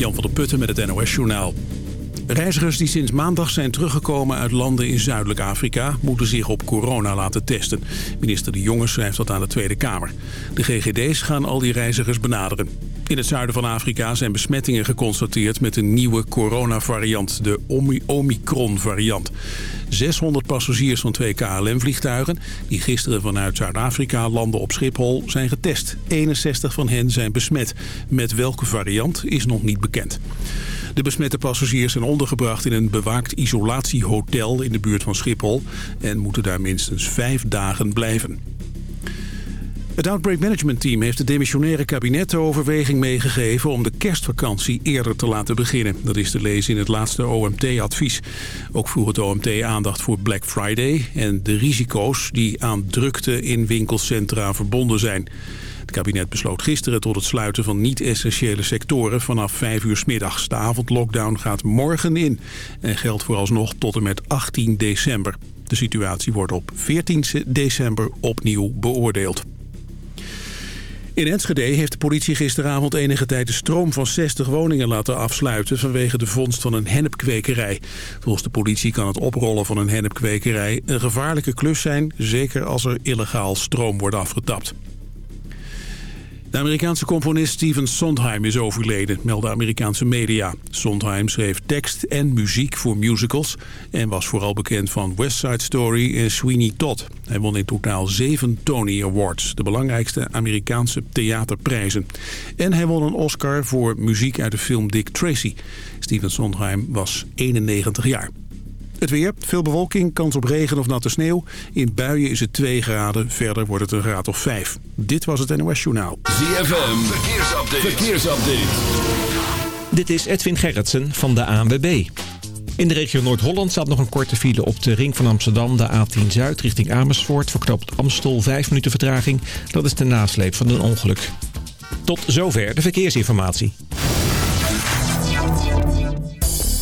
Jan van der Putten met het NOS-journaal. Reizigers die sinds maandag zijn teruggekomen uit landen in Zuidelijk Afrika... moeten zich op corona laten testen. Minister De Jonge schrijft dat aan de Tweede Kamer. De GGD's gaan al die reizigers benaderen. In het zuiden van Afrika zijn besmettingen geconstateerd met een nieuwe coronavariant, de Omicron-variant. 600 passagiers van twee KLM-vliegtuigen die gisteren vanuit Zuid-Afrika landen op Schiphol zijn getest. 61 van hen zijn besmet. Met welke variant is nog niet bekend. De besmette passagiers zijn ondergebracht in een bewaakt isolatiehotel in de buurt van Schiphol en moeten daar minstens vijf dagen blijven. Het Outbreak Management Team heeft het demissionaire kabinet de overweging meegegeven om de kerstvakantie eerder te laten beginnen. Dat is te lezen in het laatste OMT-advies. Ook vroeg het OMT aandacht voor Black Friday en de risico's die aan drukte in winkelcentra verbonden zijn. Het kabinet besloot gisteren tot het sluiten van niet-essentiële sectoren vanaf 5 uur s middags. De avondlockdown gaat morgen in en geldt vooralsnog tot en met 18 december. De situatie wordt op 14 december opnieuw beoordeeld. In Enschede heeft de politie gisteravond enige tijd de stroom van 60 woningen laten afsluiten vanwege de vondst van een hennepkwekerij. Volgens de politie kan het oprollen van een hennepkwekerij een gevaarlijke klus zijn, zeker als er illegaal stroom wordt afgetapt. De Amerikaanse componist Steven Sondheim is overleden, melden Amerikaanse media. Sondheim schreef tekst en muziek voor musicals... en was vooral bekend van West Side Story en Sweeney Todd. Hij won in totaal zeven Tony Awards, de belangrijkste Amerikaanse theaterprijzen. En hij won een Oscar voor muziek uit de film Dick Tracy. Steven Sondheim was 91 jaar. Het weer, veel bewolking, kans op regen of natte sneeuw. In buien is het 2 graden, verder wordt het een graad of 5. Dit was het NOS Journaal. ZFM, verkeersupdate. verkeersupdate. Dit is Edwin Gerritsen van de ANWB. In de regio Noord-Holland staat nog een korte file op de ring van Amsterdam... de A10 Zuid richting Amersfoort, verknoopt Amstel 5 minuten vertraging. Dat is de nasleep van een ongeluk. Tot zover de verkeersinformatie.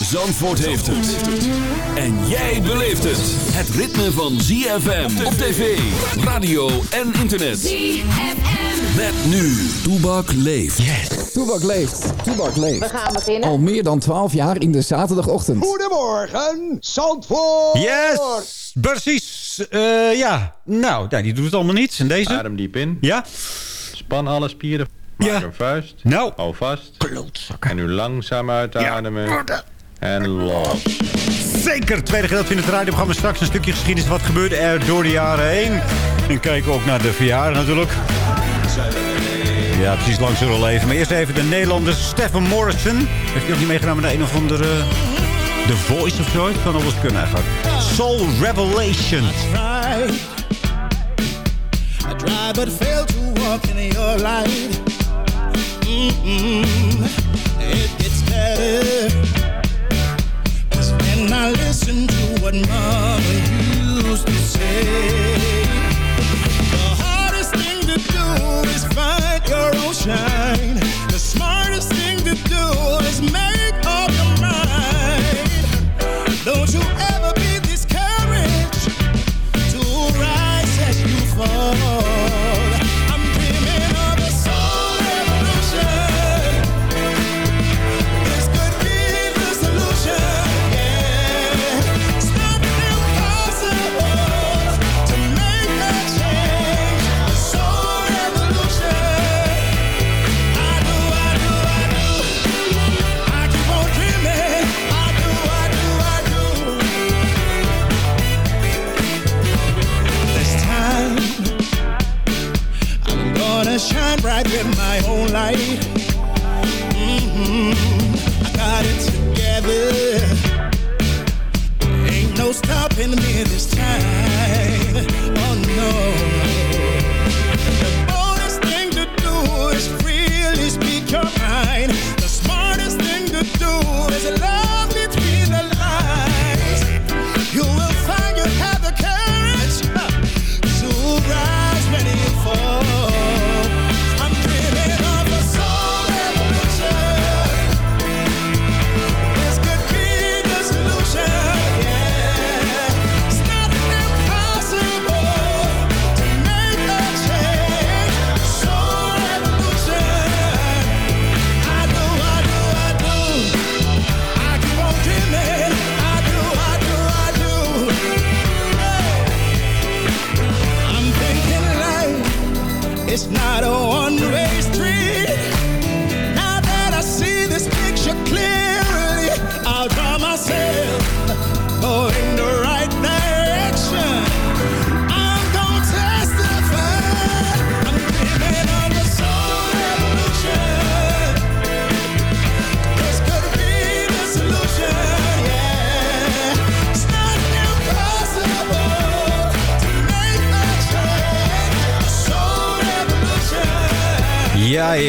Zandvoort heeft het. En jij beleeft het. Het ritme van ZFM op tv, radio en internet. ZFM. Met nu. Toebak leeft. Yes. Toebak leeft. Toebak leeft. We gaan beginnen. Al meer dan 12 jaar in de zaterdagochtend. Goedemorgen, Zandvoort. Yes, precies. Uh, ja, nou, ja, die doet het allemaal niet. En deze? Adem diep in. Ja. Span alle spieren. Maak Ja. een vuist. Nou. Hou vast. Klootzakken. En nu langzaam uitademen. En los. Zeker, tweede gedeelte in het radioprogramma. Straks een stukje geschiedenis. Wat gebeurde er door de jaren heen? En kijken ook naar de verjaardag natuurlijk. Ja, precies lang zullen leven. Maar eerst even de Nederlander Stefan Morrison. Heeft hij ook niet meegedaan met de een of andere... The Voice of zoiets? Kan alles kunnen eigenlijk. Soul Revelation. I try but fail to walk in your light. Mm-mm.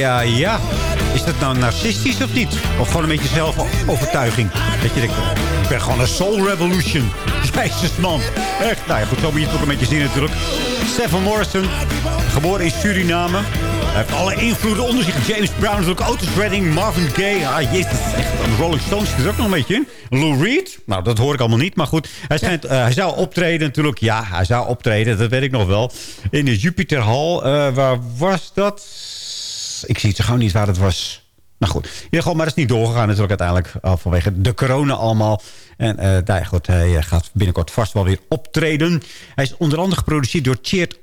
Ja, ja. Is dat nou narcistisch of niet? Of gewoon een beetje zelfovertuiging? Dat je denkt, ik ben gewoon een soul revolution. Jezus man. Echt. Nou ja, goed, zo moet je het ook een beetje zien natuurlijk. Stephen Morrison, geboren in Suriname. Hij heeft alle invloeden onder zich. James Brown natuurlijk, Otis Redding, Marvin Gaye. Ah, jezus, echt. Rolling Stones zit er ook nog een beetje in. Lou Reed, nou, dat hoor ik allemaal niet. Maar goed, hij, schijnt, eh, hij zou optreden natuurlijk. Ja, hij zou optreden, dat weet ik nog wel. In de Jupiter Hall. Eh, waar was dat? Ik zie het zo gauw niet waar het was. Nou goed, in ieder geval, maar dat is niet doorgegaan natuurlijk uiteindelijk. uh, vanwege de corona allemaal. En eh nou ja, goed, hij eh, gaat binnenkort vast wel weer optreden. Hij is onder andere geproduceerd door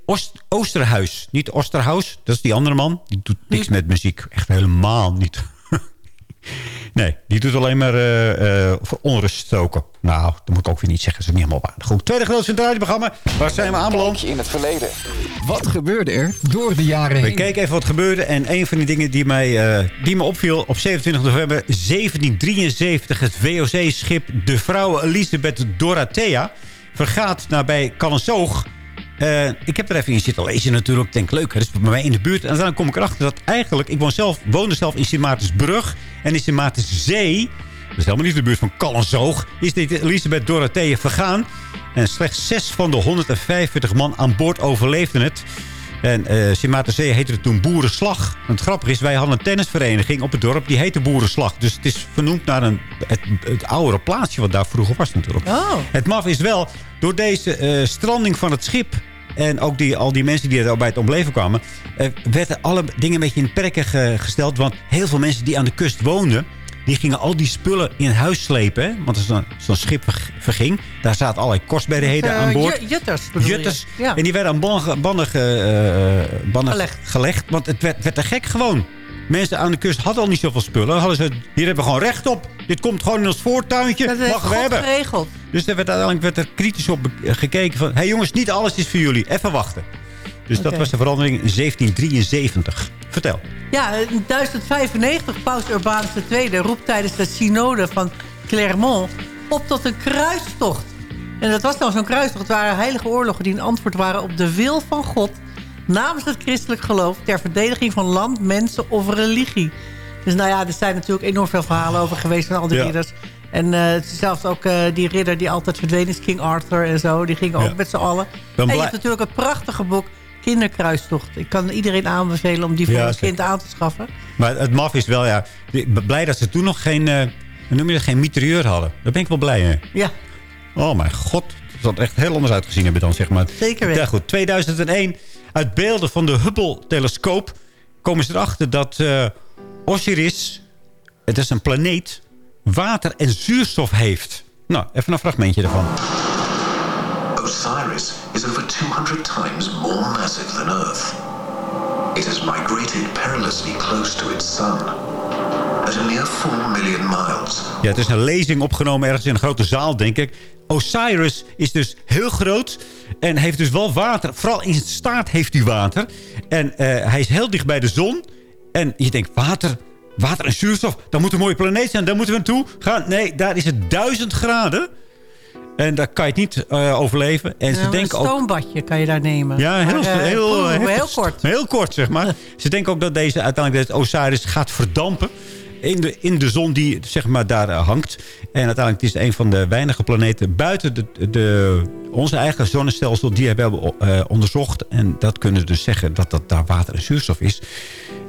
Oost- Oosterhuis. Niet Oosterhuis, dat is die andere man. Die doet niks met muziek. Echt helemaal niet. Nee, die doet alleen maar eh, eh, voor onrust stoken. Nou, dat moet ik ook weer niet zeggen. Dat is niet helemaal waar. Goed, tweede grootste radioprogramma. Waar zijn we aanbeland? in het verleden. Wat gebeurde er door de jaren We heen? keken even wat gebeurde. En een van die dingen die mij, eh, die me opviel... op 27 november 1773... het VOC-schip de vrouw Elisabeth Dorothea... vergaat nabij Callensoog. Eh, ik heb er even in zitten lezen natuurlijk. Ik denk, leuk, dat is bij mij in de buurt. En dan kom ik erachter dat eigenlijk... ik woon zelf, woonde zelf in Sint Maartensbrug... en in Sint Maartenszee... dat is helemaal niet de buurt van Callensoog... is dit Elisabeth Dorothea vergaan... En slechts zes van de 145 man aan boord overleefden het. En eh Sint Maartenzee heette het toen Boerenslag. En het grappige is, wij hadden een tennisvereniging op het dorp. Die heette Boerenslag. Dus het is vernoemd naar een, het, het oudere plaatsje wat daar vroeger was natuurlijk. Oh. Het maf is wel, door deze eh, stranding van het schip... en ook die, al die mensen die er bij het omleven kwamen... eh, werden alle dingen een beetje in perken ge- gesteld. Want heel veel mensen die aan de kust woonden... die gingen al die spullen in huis slepen. Hè? Want als zo'n schip ver- verging... daar zaten allerlei kostbaarheden Eh, aan boord. ju- Jutters bedoel je? Jutters. Ja. En die werden aan bannen, bannen, ge- bannen Gelegd. gelegd. Want het werd, werd te gek gewoon. Mensen aan de kust hadden al niet zoveel spullen. Hadden ze, hier hebben we gewoon recht op. Dit komt gewoon in ons voortuintje. Dat Mag we hebben. geregeld. Dus er werd, uiteindelijk werd er kritisch op gekeken van... hé hey jongens, niet alles is voor jullie. Even wachten. Dus dat was de verandering in 1773. Vertel. Ja, in 1095 paus Urbanus II roept tijdens de synode van Clermont op tot een kruistocht. En dat was dan zo'n kruistocht. Het waren heilige oorlogen die een antwoord waren op de wil van God... namens het christelijk geloof ter verdediging van land, mensen of religie. Dus nou ja, er zijn natuurlijk enorm veel verhalen over geweest van al die Ja. ridders. En eh, zelfs ook eh, die ridder die altijd verdwenen is, King Arthur en zo. Die gingen ook met z'n allen. En je hebt natuurlijk het prachtige boek Kinderkruistocht. Ik kan iedereen aanbevelen om die voor Ja, een kind aan te schaffen. Maar het maf is wel, ja... Blij dat ze toen nog geen... hoe noem je dat? Geen mitrailleur hadden. Daar ben ik wel blij mee. Ja, Oh mijn god. Het had echt heel anders uitgezien hebben dan, zeg maar. Zeker weten. Ja, goed. 2001. Uit beelden van de Hubble-telescoop komen ze erachter dat eh, Osiris... Het is een planeet... water en zuurstof heeft. Nou, even een fragmentje ervan. Osiris is over 200 times more massive than Earth. It has migrated perilously close to its sun. At a mere 4 million miles, Ja, het is een lezing opgenomen ergens in een grote zaal, denk ik. Osiris is dus heel groot en heeft dus wel water. Vooral in zijn staart heeft hij water. En eh, hij is heel dicht bij de zon. En je denkt, water, water en zuurstof, dat moet een mooie planeet zijn. Daar moeten we naartoe gaan. Nee, daar is het duizend graden. En daar kan je het niet eh, overleven. En ze een denken ook... stoombadje kan je daar nemen. Ja, heel, Maar, eh, heel, poeh, heftig. heel kort. Heel kort, zeg maar. Ze denken ook dat deze uiteindelijk dat Osiris gaat verdampen. In de, in de zon die zeg maar, daar eh, hangt. En uiteindelijk is het een van de weinige planeten buiten de, de, onze eigen zonnestelsel... die we hebben eh, onderzocht. En dat kunnen ze dus zeggen dat dat daar water en zuurstof is.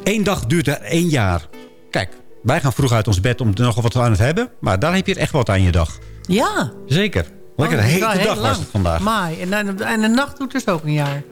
Eén dag duurt er één jaar. Kijk, wij gaan vroeg uit ons bed om er nog wat aan het hebben. Maar daar heb je echt wat aan je dag. Ja. Zeker. Lekker Oh, een heel dag was het vandaag. Maai. En, en, en de nacht doet dus ook een jaar.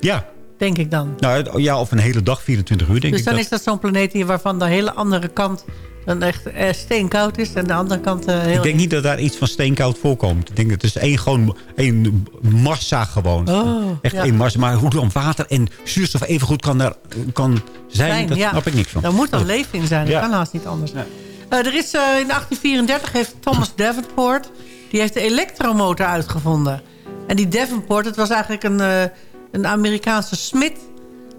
Ja. Denk ik dan. Nou, ja, of een hele dag, 24 uur denk dus ik. dan dat. is dat zo'n planeet hier waarvan de hele andere kant dan echt eh, steenkoud is. En de andere kant eh, heel... Ik denk niet dat daar iets van steenkoud voorkomt. Ik denk dat het is één, gewoon één massa gewoon. Oh, Echt ja. één massa. Maar hoe dan water en zuurstof even goed kan, daar, kan zijn, zijn, dat ja. snap ik niks van. Daar moet dan leven in zijn. Dat Ja. kan haast niet anders. Eh, er is, in 1834 heeft Thomas Davenport... die heeft de elektromotor uitgevonden. En die Davenport, het was eigenlijk een, een Amerikaanse smid.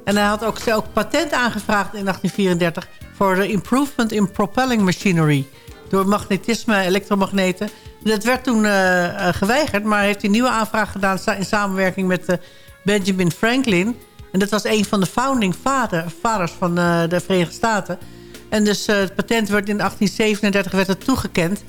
En hij had ook, patent aangevraagd in 1834... voor de improvement in propelling machinery. Door magnetisme, elektromagneten. Dat werd toen eh, eh, geweigerd, maar hij heeft een nieuwe aanvraag gedaan... in samenwerking met eh, Benjamin Franklin... En dat was een van de founding vader, vaders van de Verenigde Staten. En dus het patent werd in 1837 werd het toegekend.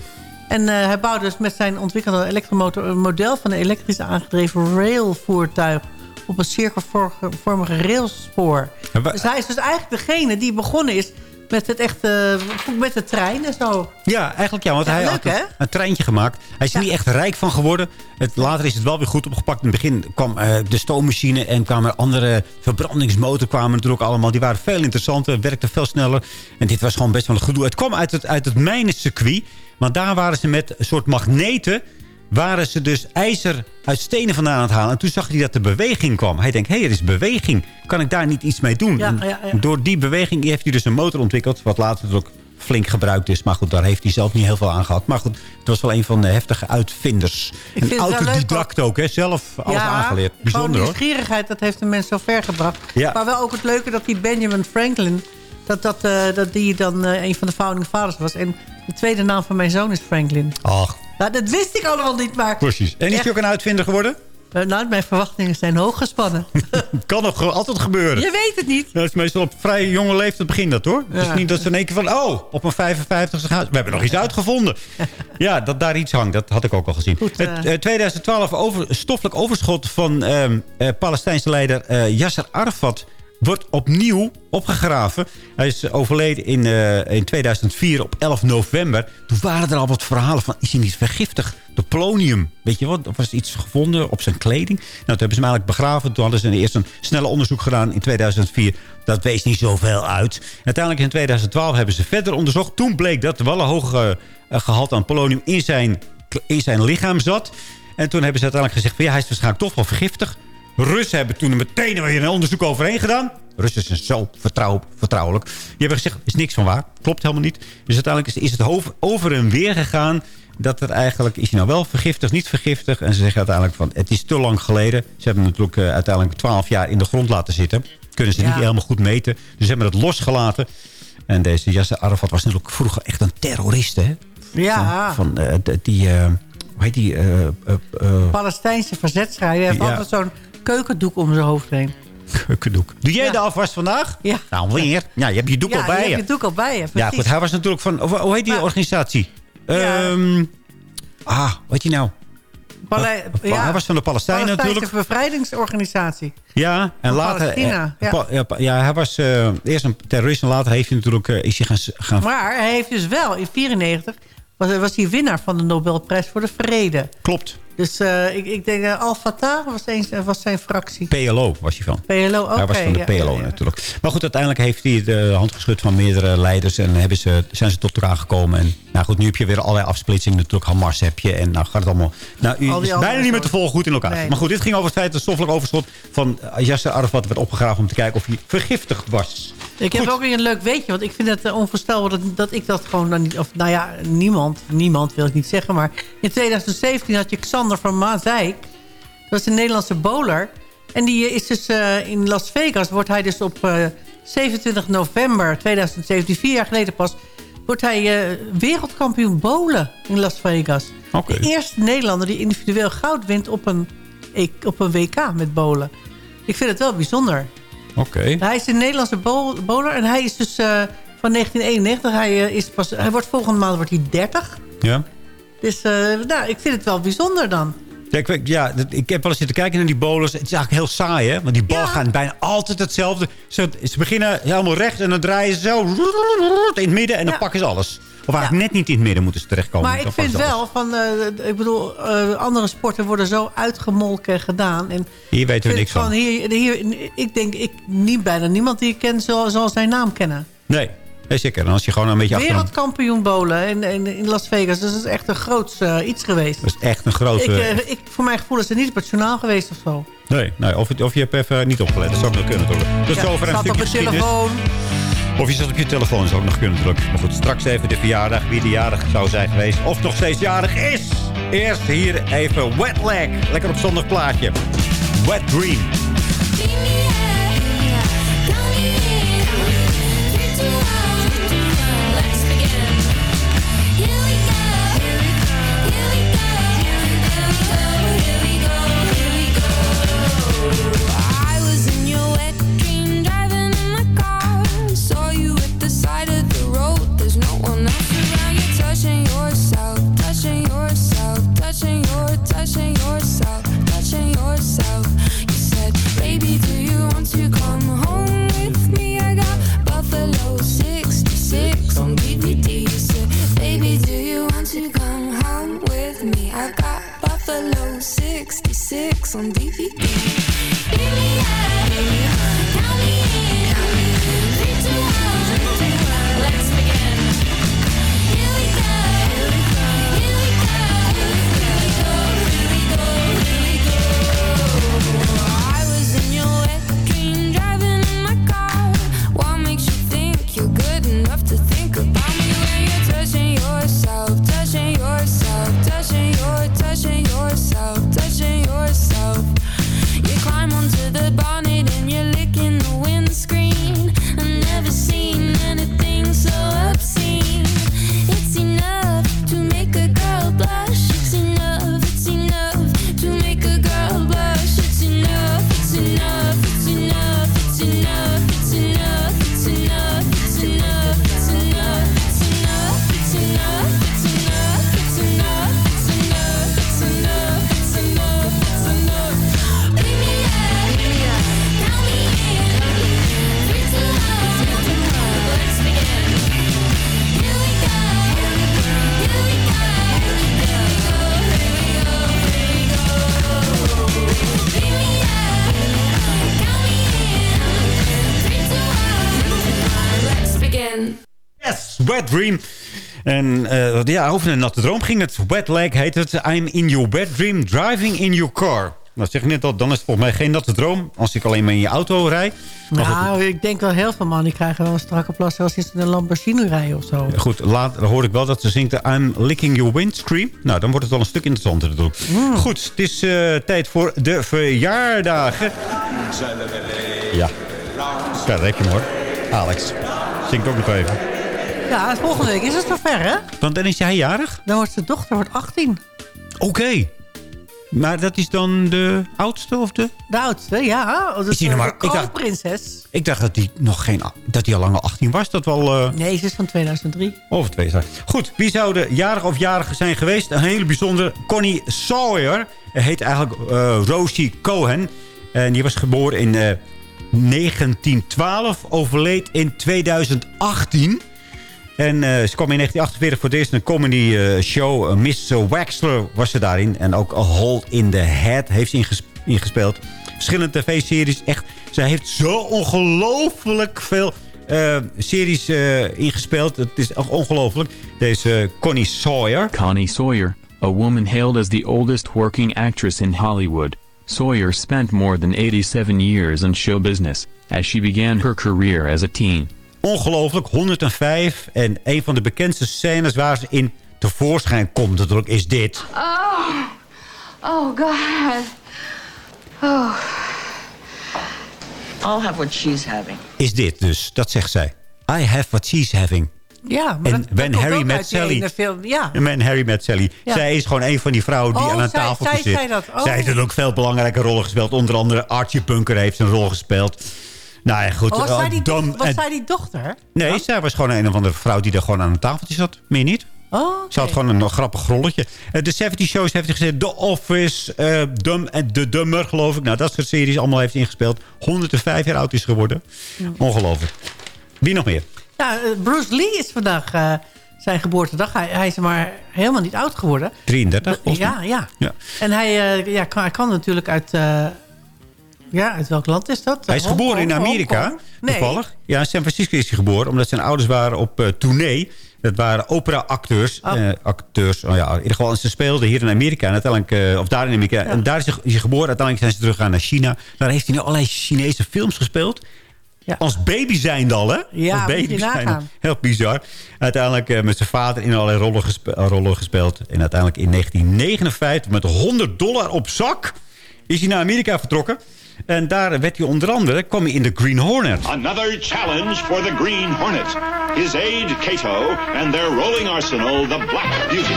En hij bouwde dus met zijn ontwikkelde elektromotor... een model van een elektrisch aangedreven railvoertuig... op een cirkelvormige railspoor. Dus hij is dus eigenlijk degene die begonnen is... met het echte, met de trein en zo. Ja, eigenlijk ja, want Ja, hij leuk, had een, een treintje gemaakt. Hij is er Ja. niet echt rijk van geworden. Het, later is het wel weer goed opgepakt. In het begin kwam eh, de stoommachine en kwamen er andere verbrandingsmotor kwamen natuurlijk allemaal. Die waren veel interessanter, werkten veel sneller. En dit was gewoon best wel een gedoe. Het kwam uit het, uit het mijnencircuit. Want daar waren ze met een soort magneten waren ze dus ijzer uit stenen vandaan aan het halen. En toen zag hij dat er beweging kwam. Hij denkt, hé, hey, er is beweging. Kan ik daar niet iets mee doen? Ja, En ja, ja. Door die beweging heeft hij dus een motor ontwikkeld. Wat later ook flink gebruikt is. Maar goed, daar heeft hij zelf niet heel veel aan gehad. Maar goed, het was wel een van de heftige uitvinders. Een autodidact ook, hè? Zelf alles aangeleerd. Bijzonder gewoon hoor. nieuwsgierigheid, dat heeft de mens zo ver gebracht. Ja. Maar wel ook het leuke dat die Benjamin Franklin... dat, dat, eh, dat die dan eh, een van de founding fathers was. En de tweede naam van mijn zoon is Franklin. Ach, Nou, dat wist ik allemaal niet, maar... precies. En is hij ook een uitvinder geworden? Eh, Nou, mijn verwachtingen zijn hoog gespannen. Kan nog altijd gebeuren. Je weet het niet. Dat is meestal op vrij jonge leeftijd begint dat hoor. Het is Ja. niet dat ze in één keer van... Oh, op een 55 gaan. We hebben nog iets uitgevonden. Ja, dat daar iets hangt. Dat had ik ook al gezien. Goed, Het eh. eh, 2012 over, stoffelijk overschot van ehm eh, Palestijnse leider eh, Yasser Arafat... wordt opnieuw opgegraven. Hij is overleden in, eh, in 2004 op 11 november. Toen waren er al wat verhalen van... is hij niet vergiftigd? De polonium. Weet je wat? Of was iets gevonden op zijn kleding? Nou, toen hebben ze hem eigenlijk begraven. Toen hadden ze eerst een snelle onderzoek gedaan in 2004. Dat wees niet zoveel uit. Uiteindelijk in 2012 hebben ze verder onderzocht. Toen bleek dat er wel een hoog eh, gehalte aan polonium in zijn, in zijn lichaam zat. En toen hebben ze uiteindelijk gezegd... Ja, hij is waarschijnlijk toch wel vergiftigd. Russen hebben toen er meteen weer een onderzoek overheen gedaan. Russen zijn zo vertrouw, vertrouwelijk. Die hebben gezegd, is niks van waar. Klopt helemaal niet. Dus uiteindelijk is, het over en weer gegaan... dat er eigenlijk, is hij nou wel vergiftigd, niet vergiftigd? En ze zeggen uiteindelijk van, het is te lang geleden. Ze hebben natuurlijk eh, uiteindelijk 12 jaar in de grond laten zitten. Kunnen ze Ja. niet helemaal goed meten. Dus ze hebben het losgelaten. En deze Yasser Arafat was natuurlijk vroeger echt een terrorist, hè? Ja, Van eh, die, eh, hoe heet die... Palestijnse verzetschrijver. Hij heeft Ja. altijd zo'n keukendoek om zijn hoofd heen. keukendoek. Doe jij Ja. de afwas vandaag? Ja. Nou, weer. Ja, je hebt je doek ja, al bij je je. hebt je doek al bij je. Ja, goed. Hij was natuurlijk van... Hoe, heet die Maar- organisatie? Ehm, ah, hoe heet die nou? Hij was van de Palestijnen Palestijnse natuurlijk. bevrijdingsorganisatie. Ja, en later... Palestina, eh, ja. ja, hij was eh, eerst een terrorist en later heeft hij natuurlijk, eh, is hij gaan, gaan Maar hij heeft dus wel in 94 was, was hij winnaar van de Nobelprijs voor de Vrede. Klopt. Dus eh, ik, ik denk, uh, Al-Fatah was, eens- was zijn fractie. PLO was hij van. PLO, oké. hij was van de ja, PLO ja, ja. natuurlijk. Maar goed, uiteindelijk heeft hij de hand geschud van meerdere leiders. En hebben ze, zijn ze tot elkaar gekomen. En nou goed, nu heb je weer allerlei afsplitsingen. Natuurlijk Hamas heb je. En nou gaat het allemaal... Nou, u Al is bijna niet meer te volgen goed in elkaar. Nee. Maar goed, dit ging over het feit dat het stoffelijk overschot van eh, Yasser Arafat werd opgegraven. Om te kijken of hij vergiftigd was. Ik heb ook weer een leuk weetje. Want ik vind het eh, onvoorstelbaar dat, dat ik dat gewoon... dan niet, of nou ja, niemand, niemand wil ik niet zeggen. Maar in 2017 had je Xander van Maasijk. Dat was een Nederlandse bowler. En die is dus eh, in Las Vegas. Wordt hij dus op eh, 27 november 2017, vier jaar geleden pas... wordt hij eh, wereldkampioen bowlen in Las Vegas. De eerste Nederlander die individueel goud wint op een, E- op een WK met bowlen. Ik vind het wel bijzonder. Oké. Hij is een Nederlandse bowl- bowler en hij is dus eh, van 1991. Hij, eh, is pas, hij wordt volgende maand wordt hij 30. Ja. Dus eh, nou, ik vind het wel bijzonder dan. Ja, ik, ja, ik heb wel eens zitten kijken naar die bowlers. Het is eigenlijk heel saai, hè? Want die bal Ja. gaan bijna altijd hetzelfde. Ze, ze beginnen helemaal rechts en dan draaien ze zo in het midden en dan Ja. pakken ze alles. Of eigenlijk net niet in het midden moeten ze terechtkomen. maar ik vind wel, van, eh, ik bedoel, eh, andere sporten worden zo uitgemolken gedaan. En Hier weten we ik niks van. Hier, hier, ik denk, ik, niet bijna niemand die ik ken zal, zal zijn naam kennen. Nee, nee, zeker. En als je gewoon een beetje. Wereldkampioen bowlen in, in, in Las Vegas. Dus dat is echt een groot eh, iets geweest. Dat is echt een grote... Ik, eh, ik, voor mijn gevoel is het niet op het journaal geweest of zo. nee, nee of, of je hebt even niet opgelet. Dat zou ook nog kunnen, toch? Is Ja, over een staat op geschiedenis. telefoon. Of je zat op je telefoon, dat zou ook nog kunnen, natuurlijk. Maar goed, straks even de verjaardag. Wie de jarig zou zijn geweest. Of nog steeds jarig is. Eerst hier even Wet Leg. Lekker op zondag plaatje. Wet Dream. on DVD. Dream. En eh, ja, over een natte droom ging het. Wet Leg heet het. I'm in your wet dream, driving in your car. Nou, zeg ik net al, dan is het volgens mij geen natte droom... als ik alleen maar in je auto rijd. Nou, ik denk wel heel veel mannen krijgen wel een strakke plas... als ze in een Lamborghini rijden of zo. Goed, later hoor ik wel dat ze zingt I'm licking your windscreen. Nou, dan wordt het wel een stuk interessanter natuurlijk. Goed, het is eh, tijd voor de verjaardagen. Ja, ja hem hoor. Alex, zingt ook nog even. Ja, volgende week is het zover, hè? Want dan is jij jarig? Dan wordt zijn dochter wordt 18. Oké. Maar dat is dan de oudste of de... De oudste, ja. Dat Is is nog de maar- ik dacht- kroonprinses. Ik dacht dat die nog geen... dat die al lang al 18 was. Dat wel... eh, Nee, ze is van 2003. Over twee zaken. Goed, wie zouden jarig of jarig zijn geweest? Een hele bijzondere Connie Sawyer. Hij heet eigenlijk eh, Rosie Cohen. En die was geboren in eh, 1912. Overleed in 2018. En eh, ze kwam in 1948 voor het eerst in een comedy eh, show. Eh, Miss Waxler was ze daarin. En ook A Hold in the Head heeft ze inges- ingespeeld. Verschillende tv-series. Echt, zij heeft zo ongelooflijk veel series eh, ingespeeld. Het is echt ongelooflijk. Deze Connie Sawyer. Connie Sawyer, a woman hailed as the oldest working actress in Hollywood. Sawyer spent more than 87 years in show business, as she began her career as a teen. Ongelooflijk, 105. En een van de bekendste scènes waar ze in tevoorschijn komt natuurlijk is dit. Oh, oh God. Oh. I'll have what she's having. Is dit dus. Dat zegt zij. I have what she's having. Ja, maar En dat, When dat komt Harry ook Met Sally. Film. Ja. En Man Harry met Sally. Ja. Zij is gewoon een van die vrouwen die Oh, aan een zij- tafel zij zit. zei dat. Oh. Zij heeft natuurlijk veel belangrijke rollen gespeeld. Onder andere Archie Bunker heeft een rol gespeeld. Nou ja, goed. Oh, was eh, zij die, Dom- doch- was en- zij die dochter? Nee, zij was gewoon een of andere vrouw die daar gewoon aan een tafeltje zat. Meer niet. Oh, Ze had gewoon een grappig rolletje. Eh, de 70 shows heeft hij gezet. The Office, eh Dum en De Dummer, geloof ik. Nou, dat soort series allemaal heeft hij ingespeeld. 105 jaar oud is geworden. Ongelooflijk. Wie nog meer? Ja, eh, Bruce Lee is vandaag eh, zijn geboortedag. Hij, hij is maar helemaal niet oud geworden. 33, volgens mij. Ja, ja. Ja. En hij, eh, ja, kan, hij kan natuurlijk uit... eh, ja, uit welk land is dat? Hij is geboren in Amerika? Nee. toevallig. Ja, in San Francisco is hij geboren, omdat zijn ouders waren op eh tournee. Dat waren opera-acteurs. Oh. eh, acteurs, oh ja, in ieder geval. Ze speelden hier in Amerika. En uiteindelijk, eh, of daar in Amerika. En daar is hij, is hij geboren. Uiteindelijk zijn ze teruggegaan naar China. Daar heeft hij nu allerlei Chinese films gespeeld. Ja. Als baby zijnde al, hè? Ja, Als baby nagaan. Heel bizar. Uiteindelijk met zijn vader in allerlei rollen, gespe- rollen gespeeld. En uiteindelijk in 1959 met 100 dollar op zak... is hij naar Amerika vertrokken. En daar werd hij onder andere, kwam hij in de Green Hornet. Another challenge for the Green Hornet. His aide, Cato, and their rolling arsenal, the Black Beauty.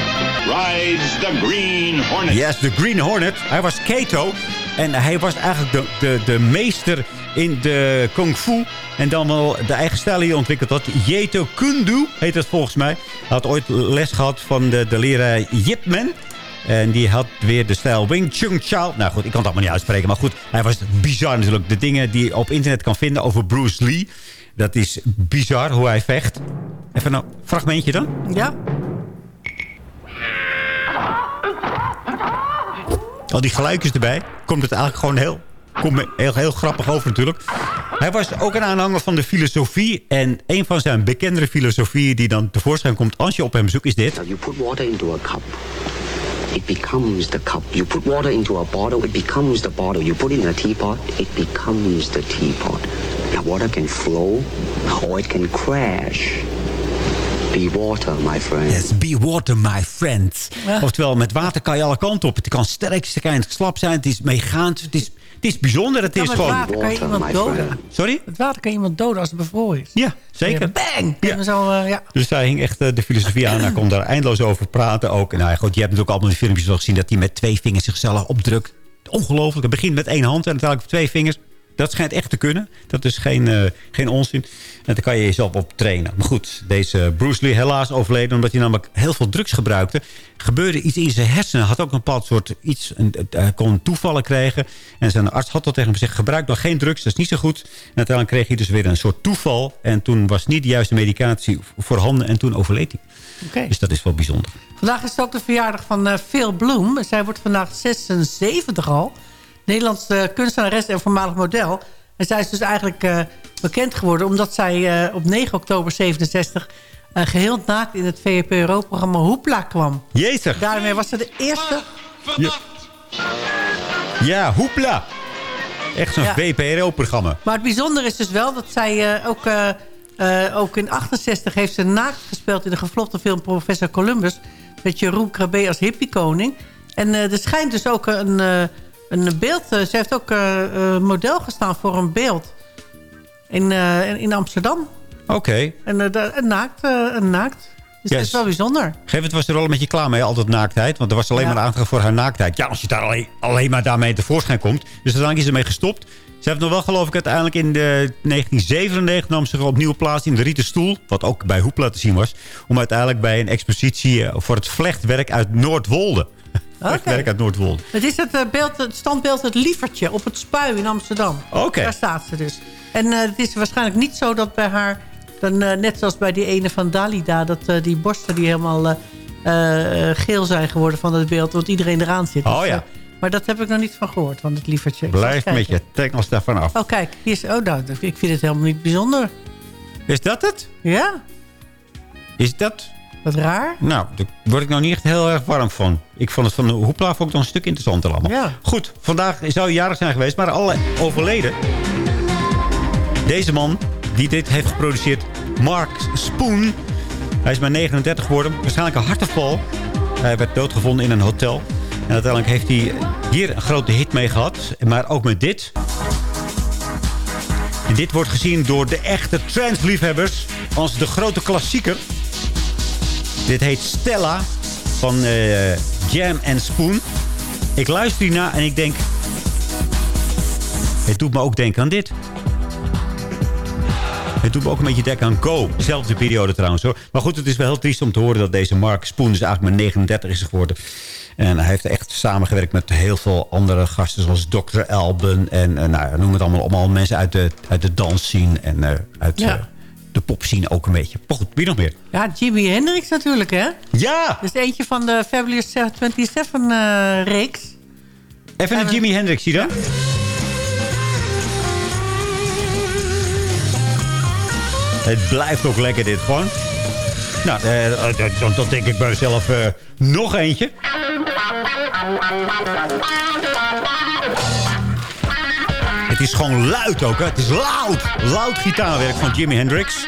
Rides the Green Hornet. Yes, de Green Hornet. Hij was Kato. En hij was eigenlijk de, de, de meester in de kung fu. En dan wel de eigen stijl die hij ontwikkeld had. Jeto Kundu heet het volgens mij. Hij had ooit les gehad van de, de leraar Yip Man. En die had weer de stijl Wing Chun Chao. Nou goed, ik kan het allemaal niet uitspreken. Maar goed, hij was bizar natuurlijk. De dingen die je op internet kan vinden over Bruce Lee. Dat is bizar hoe hij vecht. Even een fragmentje dan. Ja. Al die geluidjes erbij. Komt het eigenlijk gewoon heel, komt heel, heel grappig over natuurlijk. Hij was ook een aanhanger van de filosofie. En een van zijn bekendere filosofieën die dan tevoorschijn komt als je op hem zoekt is dit. You put water into a cup. It becomes the cup. You put water into a bottle, it becomes the bottle. You put it in a teapot, it becomes the teapot. Now water can flow or it can crash. Be water, my friend. Yes, be water, my friend. Oftewel, met water kan je alle kanten op. Het kan sterk zijn, het kan slap zijn, het is meegaand. Het is, het is bijzonder, het Ja, is met gewoon... water kan je iemand doden. Sorry? Met water kan je iemand doden als het bevroren is. Ja, zeker. Bang! Ja. Zo, eh, ja. Dus hij hing echt eh, de filosofie aan. Hij kon daar eindeloos over praten ook. En nou ja, goed, je hebt natuurlijk allemaal die filmpjes wel gezien... dat hij met twee vingers zichzelf opdrukt. Ongelooflijk. Het begint met één hand en uiteindelijk met twee vingers. Dat schijnt echt te kunnen. Dat is geen, eh, geen onzin. En daar kan je jezelf op trainen. Maar goed, deze Bruce Lee helaas overleden... omdat hij namelijk heel veel drugs gebruikte. Gebeurde iets in zijn hersenen. Had ook een bepaald soort iets... Een, hij kon toevallen krijgen. En zijn arts had al tegen hem gezegd... gebruik dan geen drugs, dat is niet zo goed. En uiteindelijk kreeg hij dus weer een soort toeval. En toen was niet de juiste medicatie voorhanden. En toen overleed hij. Oké. Dus dat is wel bijzonder. Vandaag is het ook de verjaardag van eh Phil Bloem. Zij wordt vandaag 76 al. Nederlandse kunstenares en voormalig model. En zij is dus eigenlijk eh, bekend geworden... omdat zij eh, op 9 oktober 67 eh, geheel naakt in het VPRO-programma Hoepla kwam. Jezus. Daarmee was ze de eerste... Ja, ja hoepla. Echt zo'n Ja. VPRO-programma. Maar het bijzondere is dus wel dat zij eh, ook, eh, eh, ook in 68 heeft ze naakt gespeeld in de gevlochten film Professor Columbus. Met Jeroen Krabbe als hippiekoning. En eh, er schijnt dus ook een, eh, een beeld. eh, ze heeft ook eh, eh, model gestaan voor een beeld in, in Amsterdam. Oké. En een naakt. een naakt. Dus dat is wel bijzonder. Geef het was er al een beetje klaar mee, altijd naaktheid. Want er was alleen Ja. maar aandacht voor haar naaktheid. Ja, als je daar alleen, alleen maar daarmee tevoorschijn komt. Dus uiteindelijk is ze ermee gestopt. Ze heeft nog wel, geloof ik, uiteindelijk in de 1997 nam ze opnieuw plaats in de Rieten Stoel. Wat ook bij Hoepla te zien was. Om uiteindelijk bij een expositie voor het vlechtwerk uit Noordwolde. Vlechtwerk uit Noordwolde. Het is het, eh, beeld, het standbeeld Het Lievertje op het Spui in Amsterdam. Oké. Daar staat ze dus. En eh, het is waarschijnlijk niet zo dat bij haar... Dan, eh, net zoals bij die ene van Dalida... dat die borsten die helemaal geel zijn geworden van het beeld... want iedereen eraan zit. Oh Dus, ja. maar dat heb ik nog niet van gehoord, van het Lievertje. Ik Blijf met je tengels daarvan af. Oh, kijk. Hier is, oh, nou, ik vind het helemaal niet bijzonder. Is dat het? Ja, Is dat? Wat raar. Nou, daar word ik nou niet echt heel erg warm van. Ik vond het van de Hoepla vond ik nog een stuk interessanter allemaal. Ja. Goed, vandaag zou hij jarig zijn geweest, maar alle overleden. Deze man die dit heeft geproduceerd, Mark Spoon. Hij is maar 39 geworden. Waarschijnlijk een harteval. Hij werd doodgevonden in een hotel. En uiteindelijk heeft hij hier een grote hit mee gehad. Maar ook met dit. En dit wordt gezien door de echte transliefhebbers als de grote klassieker. Dit heet Stella van eh, Jam and Spoon. Ik luister hierna en ik denk... Het doet me ook denken aan dit. Het doet me ook een beetje denken aan Go. Zelfde periode trouwens hoor. Maar goed, het is wel heel triest om te horen dat deze Mark Spoon... dus eigenlijk maar 39 is geworden. En hij heeft echt samengewerkt met heel veel andere gasten... zoals Dr. Alban en eh, nou, noem het allemaal, allemaal mensen uit de, uit de dansscene... en eh, uit Ja. Eh, de popscene ook een beetje. Maar goed, wie nog meer? Ja, Jimi Hendrix natuurlijk, hè? Ja! Is eentje van de Fabulous 27-reeks. Even een Jimi Hendrix, zie je dat? Het blijft ook lekker dit gewoon. Nou, eh, eh, dan, dan denk ik bij mezelf eh, nog eentje. Het is gewoon luid ook, hè. Het is loud. Loud gitaarwerk van Jimi Hendrix.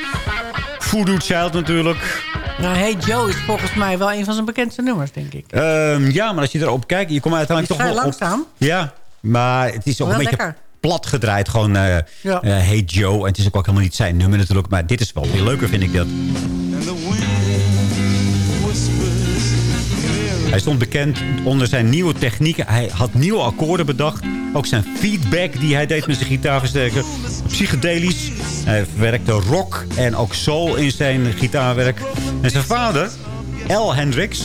Voodoo Child natuurlijk. Nou, Hey Joe is volgens mij wel een van zijn bekendste nummers, denk ik. Ehm, ja, maar als je erop kijkt, je komt uiteindelijk toch wel vrij op- langzaam. Ja, maar het is ook Wel een beetje lekker. plat gedraaid. Gewoon eh Ja. eh, Hey Joe. En het is ook, ook helemaal niet zijn nummer natuurlijk. Maar dit is wel weer leuker, vind ik dat. Hij stond bekend onder zijn nieuwe technieken. Hij had nieuwe akkoorden bedacht. Ook zijn feedback die hij deed met zijn gitaarversterker. Psychedelisch. Hij verwerkte rock en ook soul in zijn gitaarwerk. En zijn vader, L. Hendricks,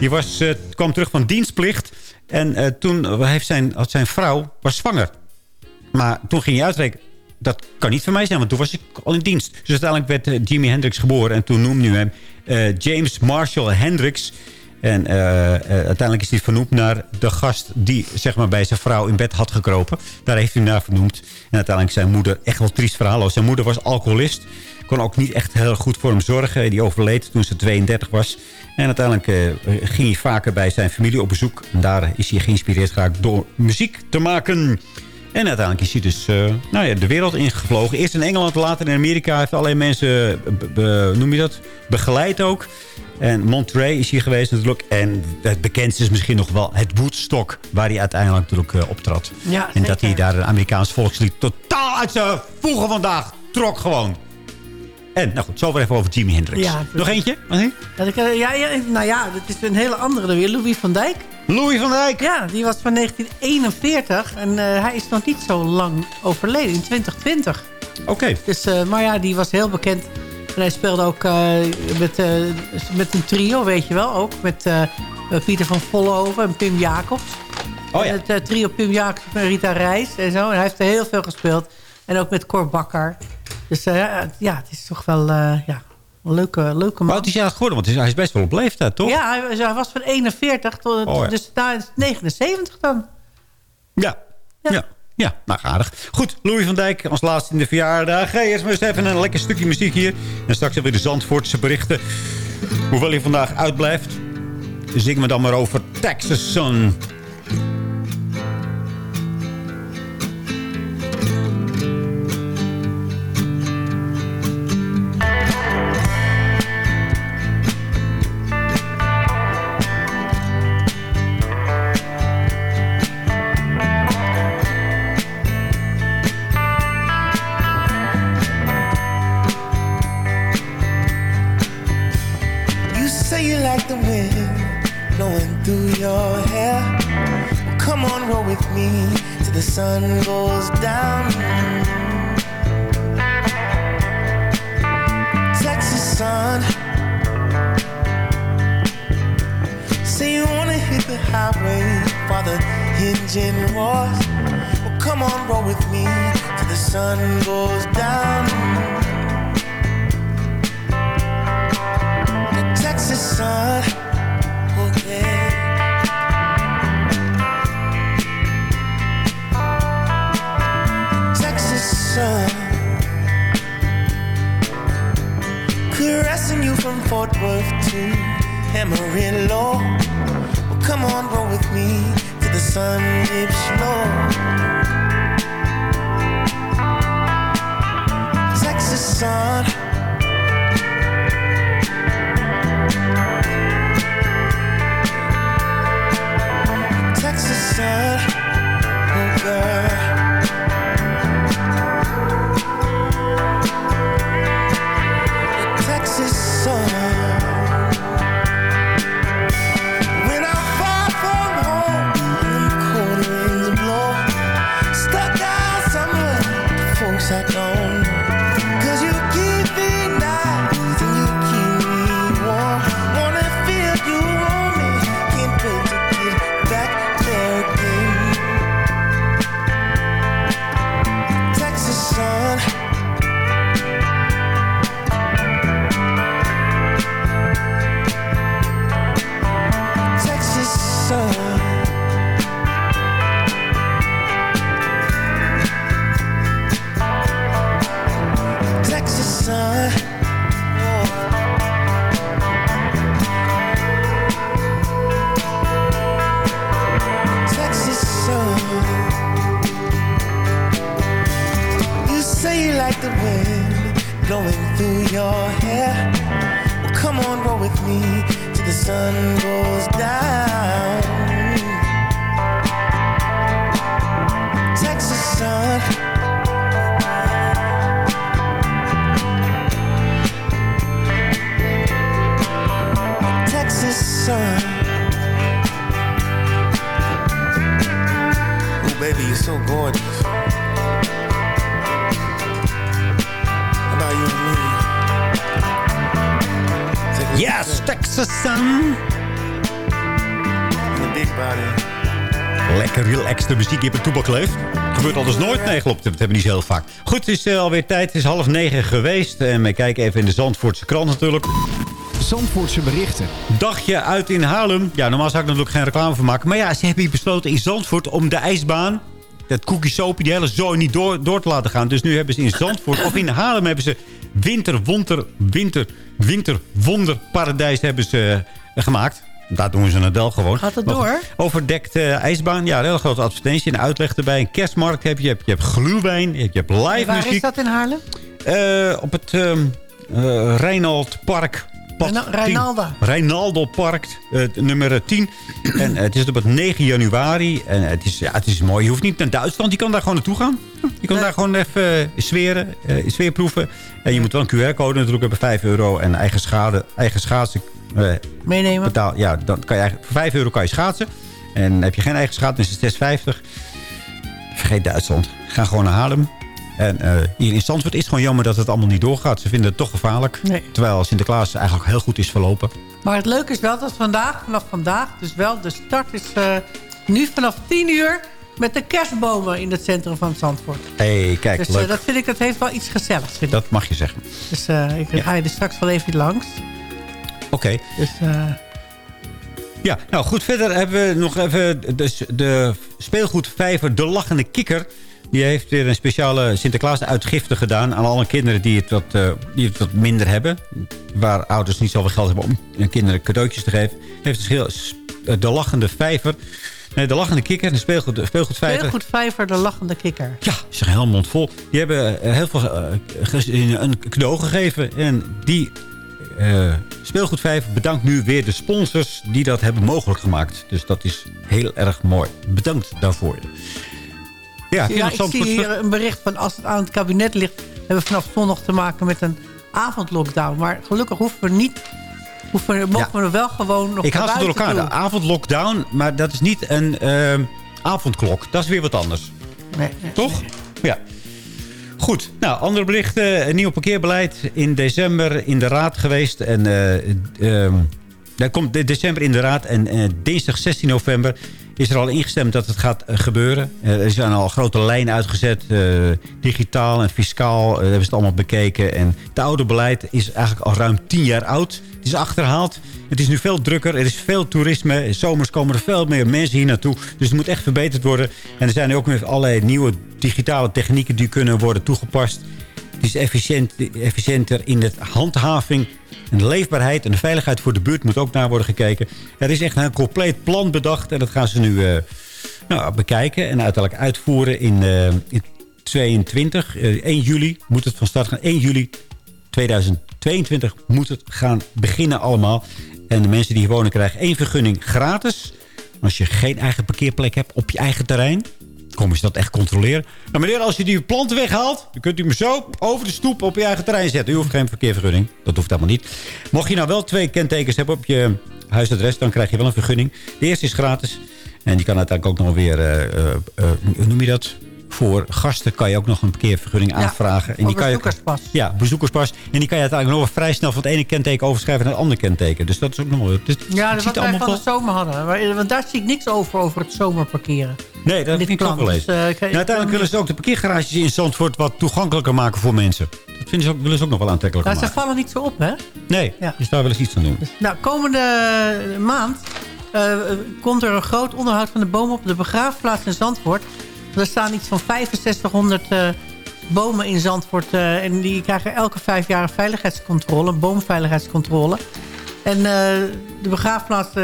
die was, eh, kwam terug van dienstplicht. En eh, toen heeft zijn, had zijn vrouw was zwanger. Maar toen ging hij uitrekenen. Dat kan niet van mij zijn, want toen was ik al in dienst. Dus uiteindelijk werd eh, Jimi Hendrix geboren. En toen noemde hij hem James Marshall Hendrix. En eh, eh, uiteindelijk is hij vernoemd naar de gast die zeg maar, bij zijn vrouw in bed had gekropen. Daar heeft hij naar vernoemd. En uiteindelijk zijn moeder, echt wel triest verhaal. Zijn moeder was alcoholist. Kon ook niet echt heel goed voor hem zorgen. Die overleed toen ze 32 was. En uiteindelijk eh, ging hij vaker bij zijn familie op bezoek. En daar is hij geïnspireerd geraakt door muziek te maken. En uiteindelijk is hij dus nou ja, de wereld ingevlogen. Eerst in Engeland, later in Amerika. Heeft alleen mensen, noem je dat, begeleid ook. En Monterey is hier geweest natuurlijk. En het bekendste is misschien nog wel het Woodstock... waar hij uiteindelijk natuurlijk eh, optrad. Ja, en dat hij daar een Amerikaans volkslied totaal uit zijn voegen vandaag trok gewoon. En, nou goed, zo weer even over Jimi Hendrix. Ja, nog eentje? Dat ik, eh, ja, ja, nou ja, dat is een hele andere dan weer. Louis van Dijk. Louis van Dijk? Ja, die was van 1941. En eh, hij is nog niet zo lang overleden, in 2020. Oké. Dus, maar ja, die was heel bekend. En hij speelde ook eh, met, eh, met een trio, weet je wel. Ook met eh, Pieter van Vollenhoven en Pim Jacobs. Oh ja. En het trio Pim Jacobs en Rita Reis en zo. En hij heeft er heel veel gespeeld. En ook met Cor Bakker. Dus ja, het is toch wel ja, een leuke, leuke man. Het is jaar geworden, want hij is best wel op leeftijd, toch? Ja, hij, hij was van 41 tot Oh, ja. dus daar is 79 dan. Ja. ja. Ja, nou aardig. Goed, Louis van Dijk als laatste in de verjaardag. Hey, eerst maar eens even een lekker stukje muziek hier. En straks hebben we de Zandvoortse berichten. Hoewel hij vandaag uitblijft, zingen we dan maar over Texas Sun. Leeft. Gebeurt anders nooit. Nee, klopt. Dat hebben we niet zo heel vaak. Goed, het is eh, alweer tijd. Het is half negen geweest. En we kijken even in de Zandvoortse krant natuurlijk. Zandvoortse berichten. Dagje uit in Haarlem. Ja, normaal zou ik er natuurlijk geen reclame van maken. Maar ja, ze hebben hier besloten in Zandvoort om de ijsbaan... dat cookie soapie, die hele zooi niet door, door te laten gaan. Dus nu hebben ze in Zandvoort of in Haarlem hebben ze winter, wonder, winter, winter, wonderparadijs hebben ze eh, gemaakt. Daar doen ze het wel gewoon. Gaat het door? Overdekte ijsbaan. Ja, een hele grote advertentie. Een uitleg erbij. Een kerstmarkt heb je. Je hebt, je hebt gluwijn. Je hebt live Waar muziek. is dat in Haarlem? Eh, op het eh, Reinald Park. pad Reina- 10. Reinalda. Reinaldo Park, eh, nummer 10. en het is op het 9 januari. En het is, ja, het is mooi. Je hoeft niet naar Duitsland. Je kan daar gewoon naartoe gaan. Je kan daar gewoon even zweren, sfeerproeven. En je moet wel een QR-code natuurlijk hebben. 5 euro en eigen, schade, eigen schaatsen. Meenemen. betaal, ja, dan kan je eigenlijk, voor 5 euro kan je schaatsen. En heb je geen eigen schaats, dan is het 6,50. Vergeet Duitsland. Ga gewoon naar Haarlem. En eh, hier in Zandvoort is het gewoon jammer dat het allemaal niet doorgaat. Ze vinden het toch gevaarlijk. Nee. Terwijl Sinterklaas eigenlijk heel goed is verlopen. Maar het leuke is wel dat vandaag, vanaf vandaag, dus wel de start is eh, nu vanaf 10 uur met de kerstbomen in het centrum van Zandvoort. Hé, hey, kijk, dus eh, leuk. dat vind ik, dat heeft wel iets gezelligs. Dat mag je zeggen. Dus ik ga je er straks wel even langs. Oké. Dus eh, Ja, nou goed, verder hebben we nog even de, de speelgoedvijver De Lachende Kikker. Die heeft weer een speciale Sinterklaas-uitgifte gedaan... aan alle kinderen die het, wat, eh, die het wat minder hebben. Waar ouders niet zoveel geld hebben om hun kinderen cadeautjes te geven. Heeft dus heel, eh, de lachende vijver... Nee, de lachende kikker, de speelgoed, de speelgoedvijver. Speelgoedvijver, de lachende kikker. Ja, ze heel mond vol. Die hebben heel veel uh, een cadeau gegeven. En die uh, speelgoedvijver bedankt nu weer de sponsors die dat hebben mogelijk gemaakt. Dus dat is heel erg mooi. Bedankt daarvoor. Ja, ja ik zie hier een bericht van als het aan het kabinet ligt... hebben we vanaf zondag te maken met een avondlockdown. Maar gelukkig hoeven we niet... Hoeven, mogen ja. we er wel gewoon nog Ik haal ze door elkaar. De avondlockdown, maar dat is niet een uh, avondklok. Dat is weer wat anders. Nee, Toch? Ja. Goed, nou, andere berichten. Een nieuw parkeerbeleid in december in de raad geweest. En uh, um, daar komt december in de raad. En uh, dinsdag 16 november is er al ingestemd dat het gaat uh, gebeuren. er zijn al grote lijnen uitgezet. digitaal en fiscaal hebben ze het allemaal bekeken. En het oude beleid is eigenlijk al ruim 10 jaar oud. Het is achterhaald. Het is nu veel drukker. Er is veel toerisme. Zomers komen er veel meer mensen hier naartoe. Dus het moet echt verbeterd worden. En er zijn ook weer allerlei nieuwe digitale technieken die kunnen worden toegepast. Het is efficiënt, efficiënter in de handhaving. En de leefbaarheid en de veiligheid voor de buurt moet ook naar worden gekeken. Er is echt een compleet plan bedacht. En dat gaan ze nu uh, nou, bekijken en uiteindelijk uitvoeren in, uh, in 22. Uh, 1 juli moet het van start gaan. 1 juli 2022 moet het gaan beginnen allemaal. En de mensen die hier wonen krijgen één vergunning gratis. Als je geen eigen parkeerplek hebt op je eigen terrein... komen ze dat echt controleren. Nou meneer, als je die planten weghaalt... dan kunt u hem zo over de stoep op je eigen terrein zetten. U hoeft geen verkeervergunning. Dat hoeft helemaal niet. Mocht je nou wel twee kentekens hebben op je huisadres... dan krijg je wel een vergunning. De eerste is gratis. En die kan uiteindelijk ook nog weer... Uh, uh, uh, hoe noem je dat? Voor gasten kan je ook nog een parkeervergunning ja, aanvragen. En die bezoekerspas. Kan je, ja, bezoekerspas. En die kan je uiteindelijk nog vrij snel van het ene kenteken overschrijven naar het andere kenteken. Dus dat is ook nog wel... Dus, ja, wat wij van de zomer hadden. Want daar zie ik niks over, over het zomerparkeren. Nee, dat vind ik ook wel eens. Dus, uh, nou, uiteindelijk willen ze ook de parkeergarages in Zandvoort wat toegankelijker maken voor mensen. Dat vinden ze ook, willen ze ook nog wel aantrekkelijker nou, maken. Ze vallen niet zo op, hè? Nee, ja. dus daar willen ze iets aan doen. Dus, nou, komende maand uh, komt er een groot onderhoud van de bomen op de begraafplaats in Zandvoort. Er staan iets van 6500 uh, bomen in Zandvoort. Uh, en die krijgen elke vijf jaar een veiligheidscontrole. Een boomveiligheidscontrole. En uh, de begraafplaats...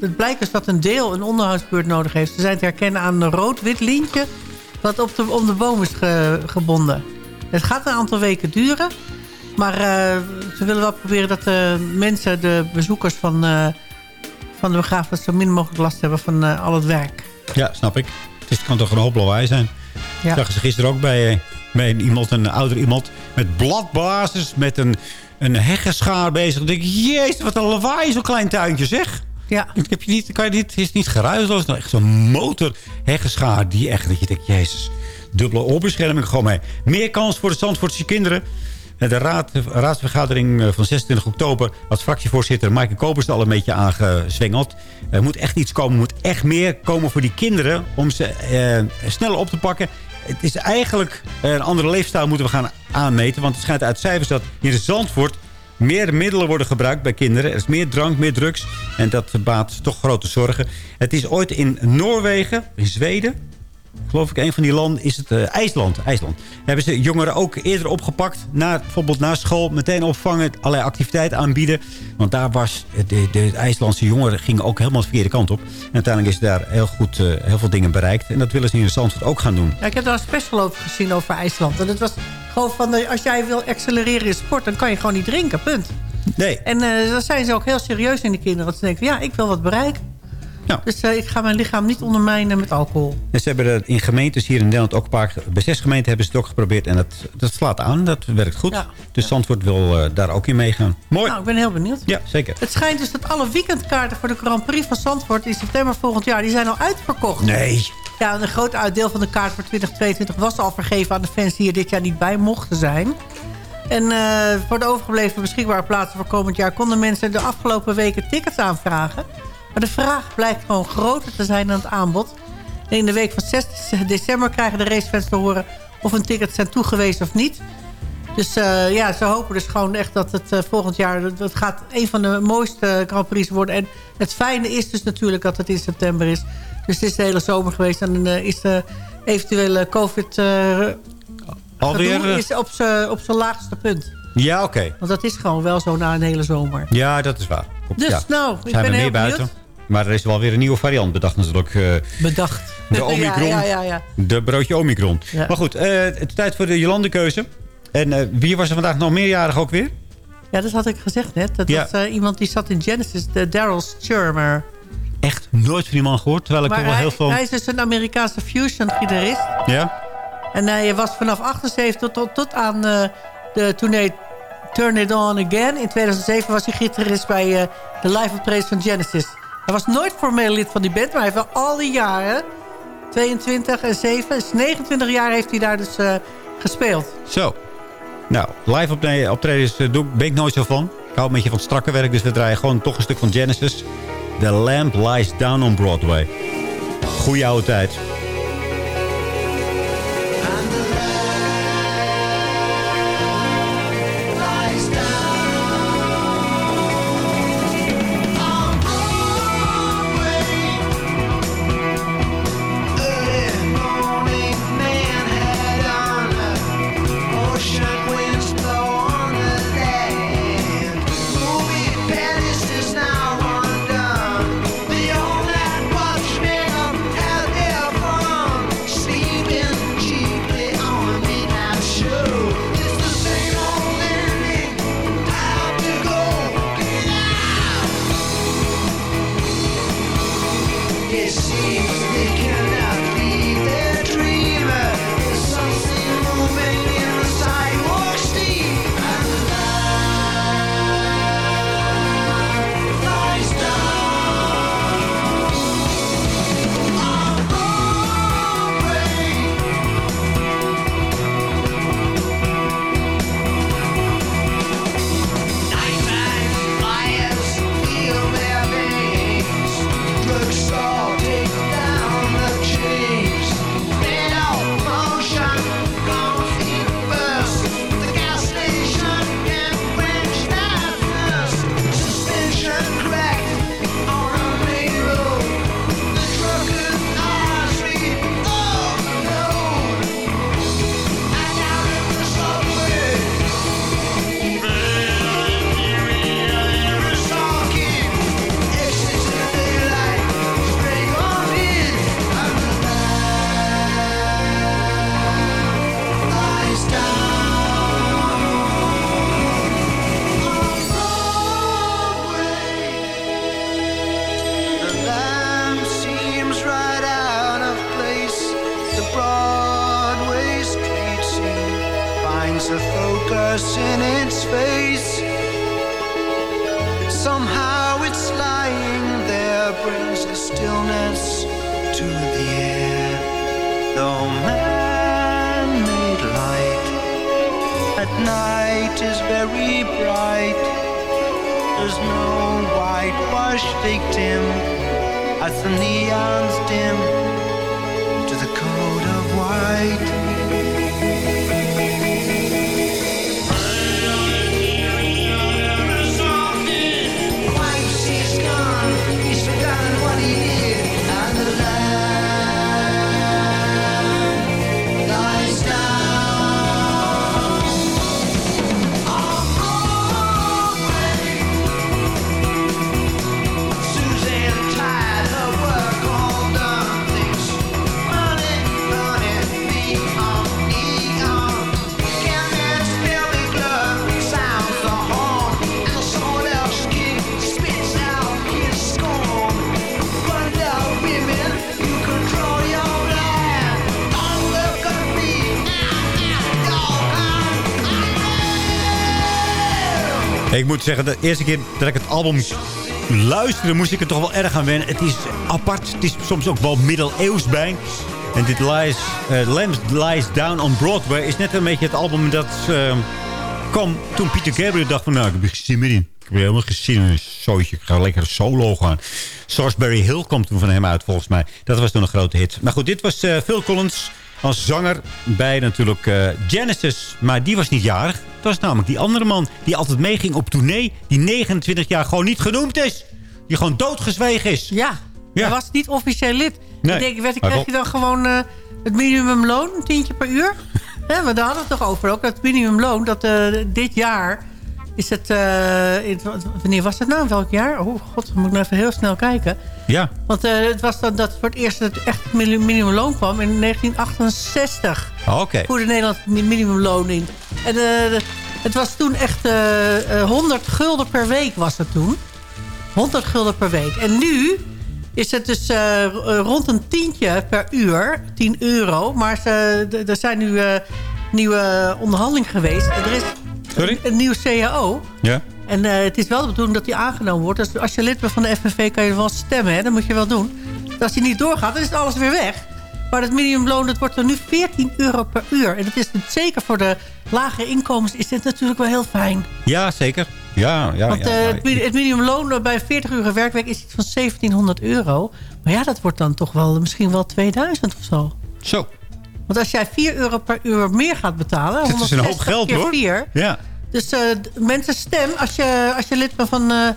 het blijkt dus dat een deel een onderhoudsbeurt nodig heeft. Ze zijn te herkennen aan een rood-wit lintje... wat op de, om de boom is ge, gebonden. Het gaat een aantal weken duren. Maar ze willen wel proberen dat de mensen, de bezoekers van, van de begraafplaats... zo min mogelijk last hebben van al het werk. Ja, snap ik. Het kan toch een hoop lawaai zijn. Ja. Zag ze gisteren ook bij, bij iemand, een ouder iemand... met bladbasis, met een, een heggenschaar bezig. Dan denk ik, jezus, wat een lawaai, zo'n klein tuintje, zeg. Ja. Ik heb je niet, kan je dit, is niet geruisloos. Nou, echt zo'n motor heggenschaar die echt, dat je denkt, jezus... dubbele oorbescherming gewoon mee. Meer kans voor de Zandvoortse kinderen. De, raad, de raadsvergadering eh, van 26 oktober als fractievoorzitter Maaike Kopers al een beetje aangezwengeld. Er moet echt iets komen, er moet echt meer komen voor die kinderen om ze eh, sneller op te pakken. Het is eigenlijk een andere leefstijl moeten we gaan aanmeten. Want het schijnt uit cijfers dat in de Zandvoort meer middelen worden gebruikt bij kinderen. Er is meer drank, meer drugs. En dat baat toch grote zorgen. Het is ooit in Noorwegen, in Zweden geloof ik, een van die landen is het uh, IJsland. IJsland. Hebben ze jongeren ook eerder opgepakt. Na, bijvoorbeeld na school meteen opvangen. Allerlei activiteiten aanbieden. Want daar was de, de IJslandse jongeren gingen ook helemaal de verkeerde kant op. En uiteindelijk is daar heel goed uh, heel veel dingen bereikt. En dat willen ze in Zandvoort ook gaan doen. Ja, ik heb daar een special over gezien over IJsland. En het was gewoon van, als jij wil accelereren in sport... dan kan je gewoon niet drinken, punt. Nee. En uh, dan zijn ze ook heel serieus in de kinderen. Dat ze denken, ja, ik wil wat bereiken. Ja. Dus uh, ik ga mijn lichaam niet ondermijnen met alcohol. En ze hebben dat in gemeentes hier in Nederland ook een paar... Bij zes gemeenten hebben ze het ook geprobeerd. En dat, dat slaat aan. Dat werkt goed. Ja. Dus Zandvoort wil uh, daar ook in meegaan. Mooi. Nou, ik ben heel benieuwd. Ja, zeker. Het schijnt dus dat alle weekendkaarten voor de Grand Prix van Zandvoort... in september volgend jaar, die zijn al uitverkocht. Nee. Ja, een groot uitdeel van de kaart voor 2022 was al vergeven aan de fans... die er dit jaar niet bij mochten zijn. En uh, voor de overgebleven beschikbare plaatsen voor komend jaar... konden mensen de afgelopen weken tickets aanvragen... Maar de vraag blijkt gewoon groter te zijn dan het aanbod. En in de week van 6 december krijgen de racefans te horen... of hun tickets zijn toegewezen of niet. Dus uh, ja, ze hopen dus gewoon echt dat het uh, volgend jaar... Dat, gaat een van de mooiste Grand Prix worden. En het fijne is dus natuurlijk dat het in september is. Dus het is de hele zomer geweest. En uh, is de eventuele COVID Alweer, is op zijn laagste punt. Ja, oké. Okay. Want dat is gewoon wel zo na een hele zomer. Ja, dat is waar. Dus ja. nou, ik Zijn ben we heel meer buiten. Maar er is wel weer een nieuwe variant bedacht natuurlijk. Uh, bedacht. De Omicron. ja, ja, ja, De broodje Omicron. Maar goed, het is tijd voor de Jolandekeuze. En wie was er vandaag nog meerjarig ook weer? Ja, dat had ik gezegd net. Dat was iemand die zat in Genesis, de Daryl Sturmer. Echt nooit van die man gehoord. Terwijl ik Maar toch wel hij, heel veel... hij is dus een Amerikaanse fusion-gitarist. Ja? En hij was vanaf 78 tot, tot aan uh, de tournee Turn It On Again. In 2007 was hij gitarist bij uh, de live optredens van Genesis. Hij was nooit formeel lid van die band, maar hij heeft al die jaren... 22 en 7, dus 29 jaar heeft hij daar dus uh, gespeeld. Zo. Nou, live optredens uh, ben ik nooit zo van. Ik hou een beetje van strakke werk, dus we draaien gewoon toch een stuk van Genesis. The Lamp Lies Down on Broadway. Goeie oude tijd. Whitewash victim as the neons dim to the code of white. Ik moet zeggen, de eerste keer dat ik het album luisterde... moest ik er toch wel erg aan wennen. Het is apart. Het is soms ook wel middeleeuws bij. En dit Lies, uh, Lambs Lies Down on Broadway... is net een beetje het album dat uh, kwam toen Peter Gabriel dacht van... nou, ik heb er geen zin meer in. Ik heb helemaal geen zin in een. Ik ga lekker solo gaan. Salisbury Hill kwam toen van hem uit, volgens mij. Dat was toen een grote hit. Maar goed, dit was uh, Phil Collins als zanger bij natuurlijk uh, Genesis. Maar die was niet jarig. Het was namelijk die andere man die altijd meeging op tournee. Die 29 jaar gewoon niet genoemd is. Die gewoon doodgezwegen is. Ja, Ja. hij was niet officieel lid. Nee. Ik denk, werd, krijg je dan gewoon... eh, het minimumloon, een tientje per uur. We daar hadden het toch over ook. Dat minimumloon, dat eh, dit jaar is het... in- wanneer was het nou? Welk jaar? Oh god, moet ik nou even heel snel kijken. Ja. Want eh, het was dan dat voor het eerst het echt mini- minimumloon kwam in 1968. Oh, Oké. Voerde Nederland minimumloon in. En eh, het was toen echt eh, eh, 100 gulden per week was het toen. 100 gulden per week. En nu is het dus rond een tientje per uur. 10 euro. Maar ze- er zijn nu nieuwe onderhandelingen geweest. En er is Sorry? een, een nieuw CAO. Ja. En eh, het is wel de bedoeling dat die aangenomen wordt. Dus als je lid bent van de FNV kan je wel stemmen. Hè? Dat moet je wel doen. Dus als die niet doorgaat, dan is alles weer weg. Maar het minimumloon dat wordt er nu 14 euro per uur. En dat is het zeker voor de lage inkomens is dit natuurlijk wel heel fijn. Ja, zeker. Ja, ja, Want ja, eh, ja. het, mi- het minimumloon bij een 40 uur werkweek is iets van 1700 euro. Maar ja, dat wordt dan toch wel misschien wel 2000 of zo. Zo. Want als jij 4 euro per uur meer gaat betalen... Dat is een hoop 160 geld, hoor. 4, Ja. dus eh, mensen stem, als je, als je lid bent van, eh,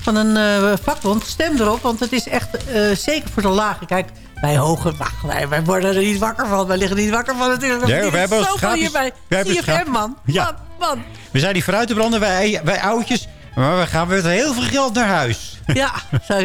van een eh, vakbond, stem erop. Want het is echt zeker voor de lage. Kijk, wij hoger, wacht, wij, wij worden er niet wakker van. Wij liggen niet wakker van natuurlijk. Nee, we hebben zoveel hierbij. we hebben CFM, man. Ja. Man, man. We zijn die vooruit te branden, wij, wij oudjes. Maar we gaan met heel veel geld naar huis. Ja,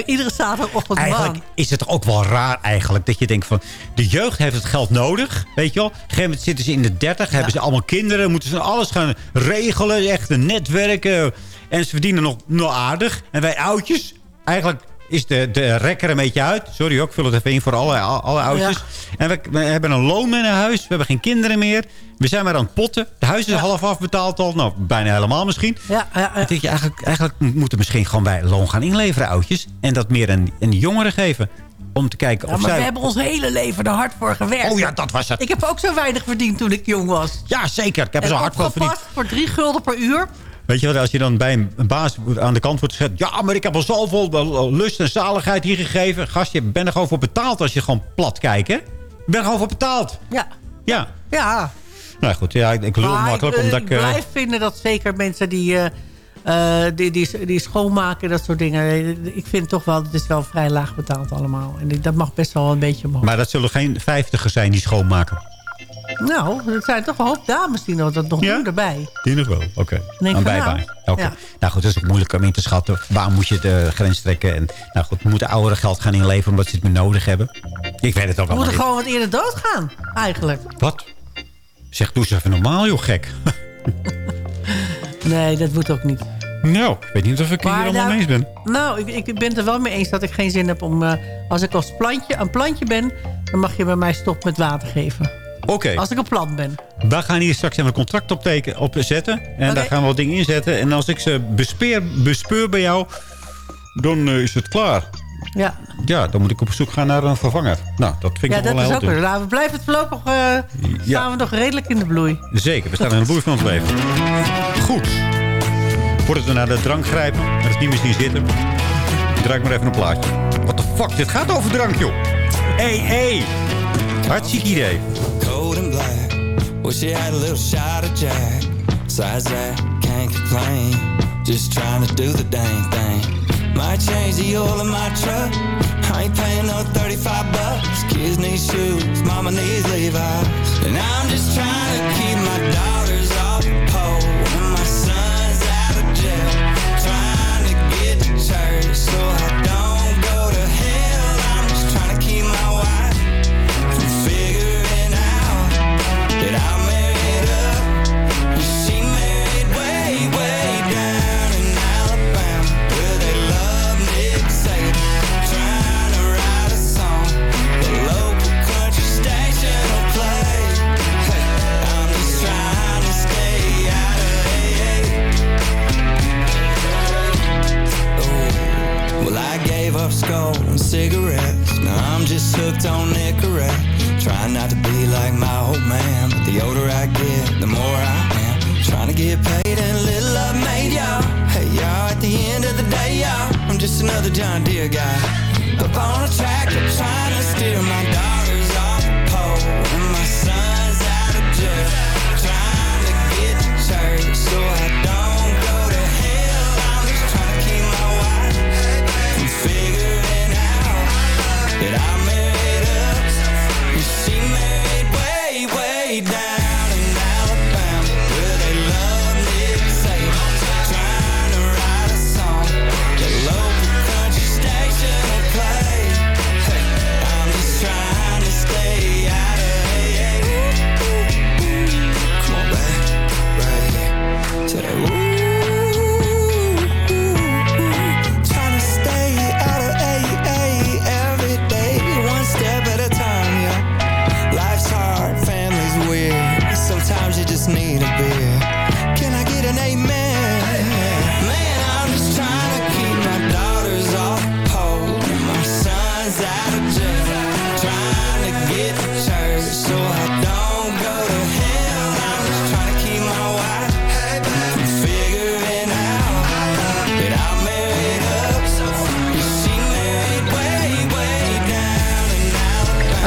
iedere zaterdagochtend Eigenlijk man. is het ook wel raar eigenlijk. Dat je denkt van, de jeugd heeft het geld nodig. Weet je wel? Op een gegeven moment zitten ze in de dertig. Hebben ze allemaal kinderen. Moeten ze alles gaan regelen. Echt netwerken. En ze verdienen nog, nog aardig. En wij oudjes, eigenlijk is de, de rekker een beetje uit. Sorry hoor, ik vul het even in voor alle, alle oudjes. En we, we hebben een loon naar huis. We hebben geen kinderen meer. We zijn maar aan het potten. De huis is half afbetaald al. Nou, bijna helemaal misschien. Ja, ja, ja. Dan denk je, eigenlijk, eigenlijk moeten misschien gewoon wij loon gaan inleveren, oudjes. En dat meer aan, aan die jongeren geven. Om te kijken Ja, of maar zij... we hebben ons hele leven er hard voor gewerkt. Oh ja, dat was het. Ik heb ook zo weinig verdiend toen ik jong was. Ja, zeker. Ik heb er En zo hard voor verdiend. voor drie gulden per uur. Weet je wat, als je dan bij een, baas aan de kant wordt gezet... ja, maar ik heb al zoveel eh, lust en zaligheid hier gegeven. Gast, je bent er gewoon voor betaald als je gewoon plat kijkt, hè? Je bent er gewoon voor betaald. Ja. Ja. Ja. Nou goed, ja, ik, ik lul Maar makkelijk ik, omdat ik ik... eh, blijf vinden dat zeker mensen die, eh, die, die, die schoonmaken... dat soort dingen... ik vind toch wel, het is wel vrij laag betaald allemaal. En dat mag best wel een beetje omhoog. maar dat zullen geen vijftigers zijn die schoonmaken. Nou, er zijn toch een hoop dames die nog- dat nog doen erbij. Die nog wel, oké. Een van, bijbaan. nou, ja. Nou goed, dat is ook moeilijk om in te schatten. Waar moet je de grens trekken? En nou goed, moeten ouderen geld gaan inleveren omdat ze het meer nodig hebben? Ik weet het ook We wel moeten gewoon wat eerder doodgaan, eigenlijk. Wat? Zeg, doe eens even normaal, joh, gek. Nee, dat moet ook niet. Nou, ik weet niet of ik hier allemaal nou- mee eens ben. Nou, ik, ik ben het er wel mee eens dat ik geen zin heb om... eh, als ik als plantje, een plantje ben... dan mag je bij mij stop met water geven. Oké, Als ik een plant ben. we gaan hier straks even een contract opteken, opzetten. En Oké. daar gaan we wat dingen inzetten. En als ik ze bespeer, bespeur bij jou, dan eh, is het klaar. Ja, Ja, dan moet ik op zoek gaan naar een vervanger. Nou, dat vind ik ja nog dat wel is heel ook. Nou, we blijven het voorlopig... eh staan we nog redelijk in de bloei. Zeker, we staan in de bloei van het leven. Goed. Voordat we naar de drank grijpen, en het niet meer zien zitten... draai maar even een plaatje. What the fuck, dit gaat over drank, joh. Hé, hey, hé. Hey. Hartstikke idee. Wish you had a little shot of Jack. Besides that, can't complain. Just trying to do the dang thing. Might change the oil in my truck. I ain't paying no 35 bucks. Kids need shoes, mama needs Levi's. And I'm just trying to keep my daughters off the pole. And my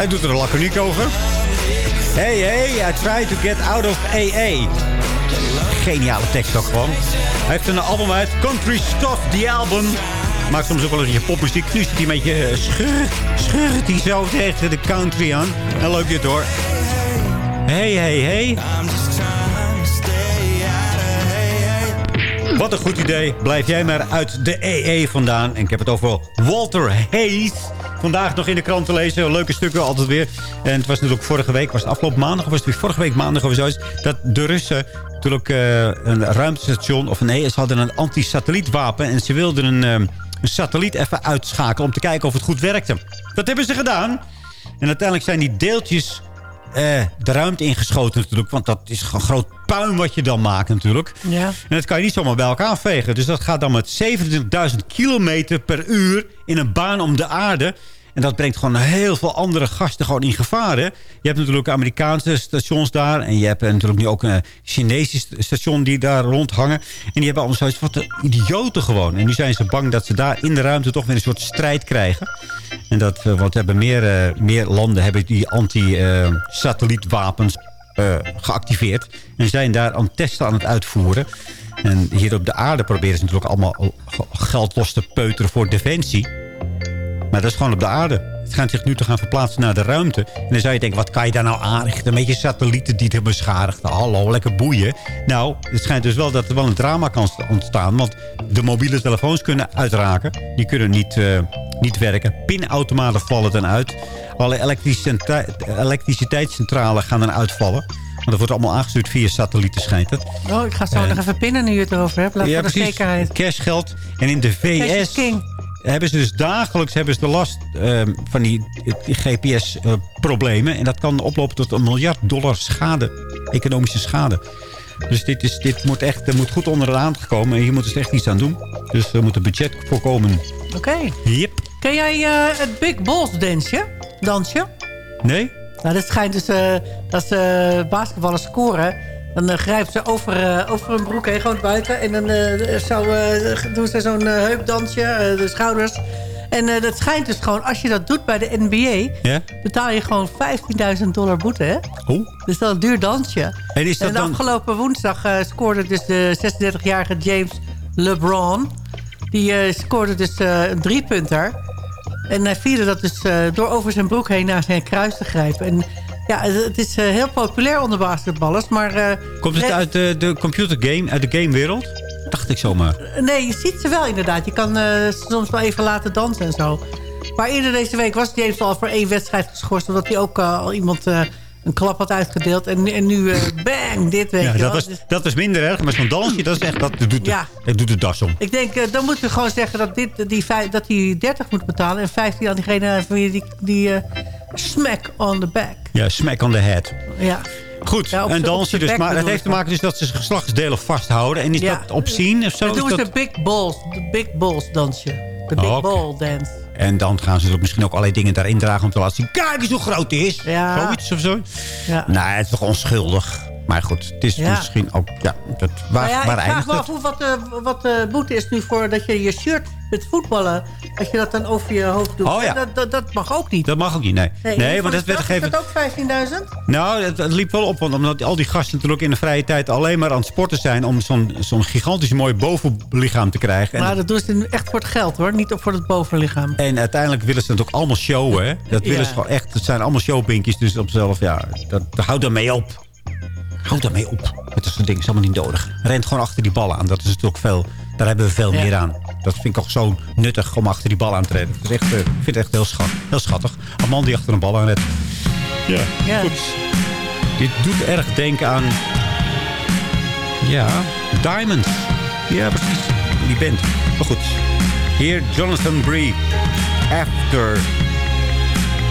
Hij doet er een laconiek over. Hey, hey, I try to get out of AA. Geniale tekst ook gewoon. Hij heeft een album uit, Country Stuff, the album. Maakt soms ook wel eens een beetje popmuziek. Nu zit hij een beetje uh, schurrt, schurrt hij zo tegen de country aan. En leuk dit hoor. Hey, hey, hey. Wat een goed idee. Blijf jij maar uit de EE vandaan. En ik heb het over Walter Hayes. Vandaag nog in de krant te lezen. Leuke stukken altijd weer. En het was natuurlijk vorige week. Was het afgelopen maandag? Of was het weer vorige week maandag of zoiets? Dat de Russen natuurlijk uh, een ruimtestation... Of nee, ze hadden een anti-satellietwapen. En ze wilden een, uh, een satelliet even uitschakelen... om te kijken of het goed werkte. Dat hebben ze gedaan. En uiteindelijk zijn die deeltjes eh, de ruimte ingeschoten natuurlijk. Want dat is een groot puin wat je dan maakt natuurlijk. Ja. En dat kan je niet zomaar bij elkaar vegen. Dus dat gaat dan met 27.000 kilometer per uur in een baan om de aarde. En dat brengt gewoon heel veel andere gasten gewoon in gevaar. Hè? Je hebt natuurlijk Amerikaanse stations daar. En je hebt natuurlijk nu ook een Chinese station die daar rondhangen. En die hebben allemaal zoiets wat idioten gewoon. En nu zijn ze bang dat ze daar in de ruimte toch weer een soort strijd krijgen. En dat, want hebben meer, uh, meer landen hebben die anti-satellietwapens uh, geactiveerd. En zijn daar aan testen aan het uitvoeren. En hier op de aarde proberen ze natuurlijk allemaal geld los te peuteren voor defensie. Maar dat is gewoon op de aarde. Het gaat zich nu te gaan verplaatsen naar de ruimte. En dan zou je denken, wat kan je daar nou aanrichten? Een beetje satellieten die het beschadigd. Hallo, lekker boeien. Nou, het schijnt dus wel dat er wel een drama kan ontstaan. Want de mobiele telefoons kunnen uitraken. Die kunnen niet, uh, niet werken. Pinautomaten vallen dan uit. Alle elektriciteitscentrales gaan dan uitvallen. Want dat wordt allemaal aangestuurd via satellieten, schijnt het. Oh, ik ga zo uh, nog even pinnen nu je het erover hebt. Laat ja, voor de precies. zekerheid. Cashgeld. En in de VS hebben ze dus dagelijks hebben ze de last uh, van die, die GPS-problemen. Uh, en dat kan oplopen tot een miljard dollar schade. Economische schade. Dus dit, is, dit moet echt moet goed onder de aandacht komen. En hier moeten ze echt iets aan doen. Dus er moet een budget voorkomen. Oké. Okay. Yep. Ken jij uh, het Big Balls dansje? Dansje? Nee. Nou, dat schijnt dus uh, dat ze basketballers scoren. Dan uh, grijpen ze over, uh, over hun broek heen, gewoon buiten. En dan uh, zo, doen ze zo'n heupdansje, de schouders. En dat schijnt dus gewoon, als je dat doet bij de NBA... Betaal je gewoon 15.000 dollar boete, hè? Oh. Dus dat is een duur dansje. En, is dat en dan... afgelopen woensdag scoorde dus de 36-jarige James LeBron... die scoorde dus een driepunter... En hij vierde dat dus door over zijn broek heen naar zijn kruis te grijpen. En ja, het is uh, heel populair onder basketballers, maar... Komt het uit de, de computergame, uit de gamewereld? Dacht ik zomaar. Nee, je ziet ze wel inderdaad. Je kan uh, soms wel even laten dansen en zo. Maar eerder deze week was James al voor één wedstrijd geschorst... omdat hij ook al iemand een klap had uitgedeeld. En, en nu, bang, dit weet ja, je dat was, dat was minder erg. Maar zo'n dansje, dat is echt... Dat doet, ja. dat doet de das om. Ik denk, dan moeten we gewoon zeggen dat, dit, die, dat hij 30 moet betalen... en 15 aan diegene die... die smack on the back. Ja, smack on the head. Ja. Goed, ja, een dansje dus. Maar het heeft te maken dus dat ze geslachtsdelen vasthouden. En is ja. dat opzien of zo? Dat doen ze de big balls, de big balls dansje. De big Oh, oké. ball dance. En dan gaan ze misschien ook allerlei dingen daarin dragen om te laten zien. Kijk eens hoe groot het is. Ja. Zoiets of zo. Ja. Nou, het is toch onschuldig. Maar goed, het is Ja. misschien ook... Ja, dat, waar, Maar ja, waar ik vraag me af hoe- wat, de wat de boete is nu voor dat je je shirt met voetballen... dat je dat dan over je hoofd doet. Oh ja. dat, dat, dat mag ook niet. Dat mag ook niet, nee. Nee, want dat is werd Is gegeven... dat ook 15.000? Nou, het, het liep wel op, want omdat al die gasten natuurlijk in de vrije tijd alleen maar aan het sporten zijn... om zo'n zo'n gigantisch mooi bovenlichaam te krijgen. En, Maar dat doen ze echt voor het geld hoor. Niet voor het bovenlichaam. en uiteindelijk willen ze het ook allemaal showen, hè. Dat willen ze gewoon echt. Het zijn allemaal showpinkies, dus op zichzelf, ja, dat, houd daarmee op. Houd daarmee op. Met dat soort dingen is allemaal niet nodig. Rent gewoon achter die ballen aan. Dat is natuurlijk veel, daar hebben we veel Ja. meer aan. Dat vind ik ook zo nuttig om achter die bal aan te rennen. Dat is echt, eh, ik vind het echt heel, schat, heel schattig. Een man die achter een bal aan redt. Ja, Ja. goed. Dit doet erg denken aan... Ja, Diamond. Ja, precies. Die band. Maar goed. Hier Jonathan Bree. After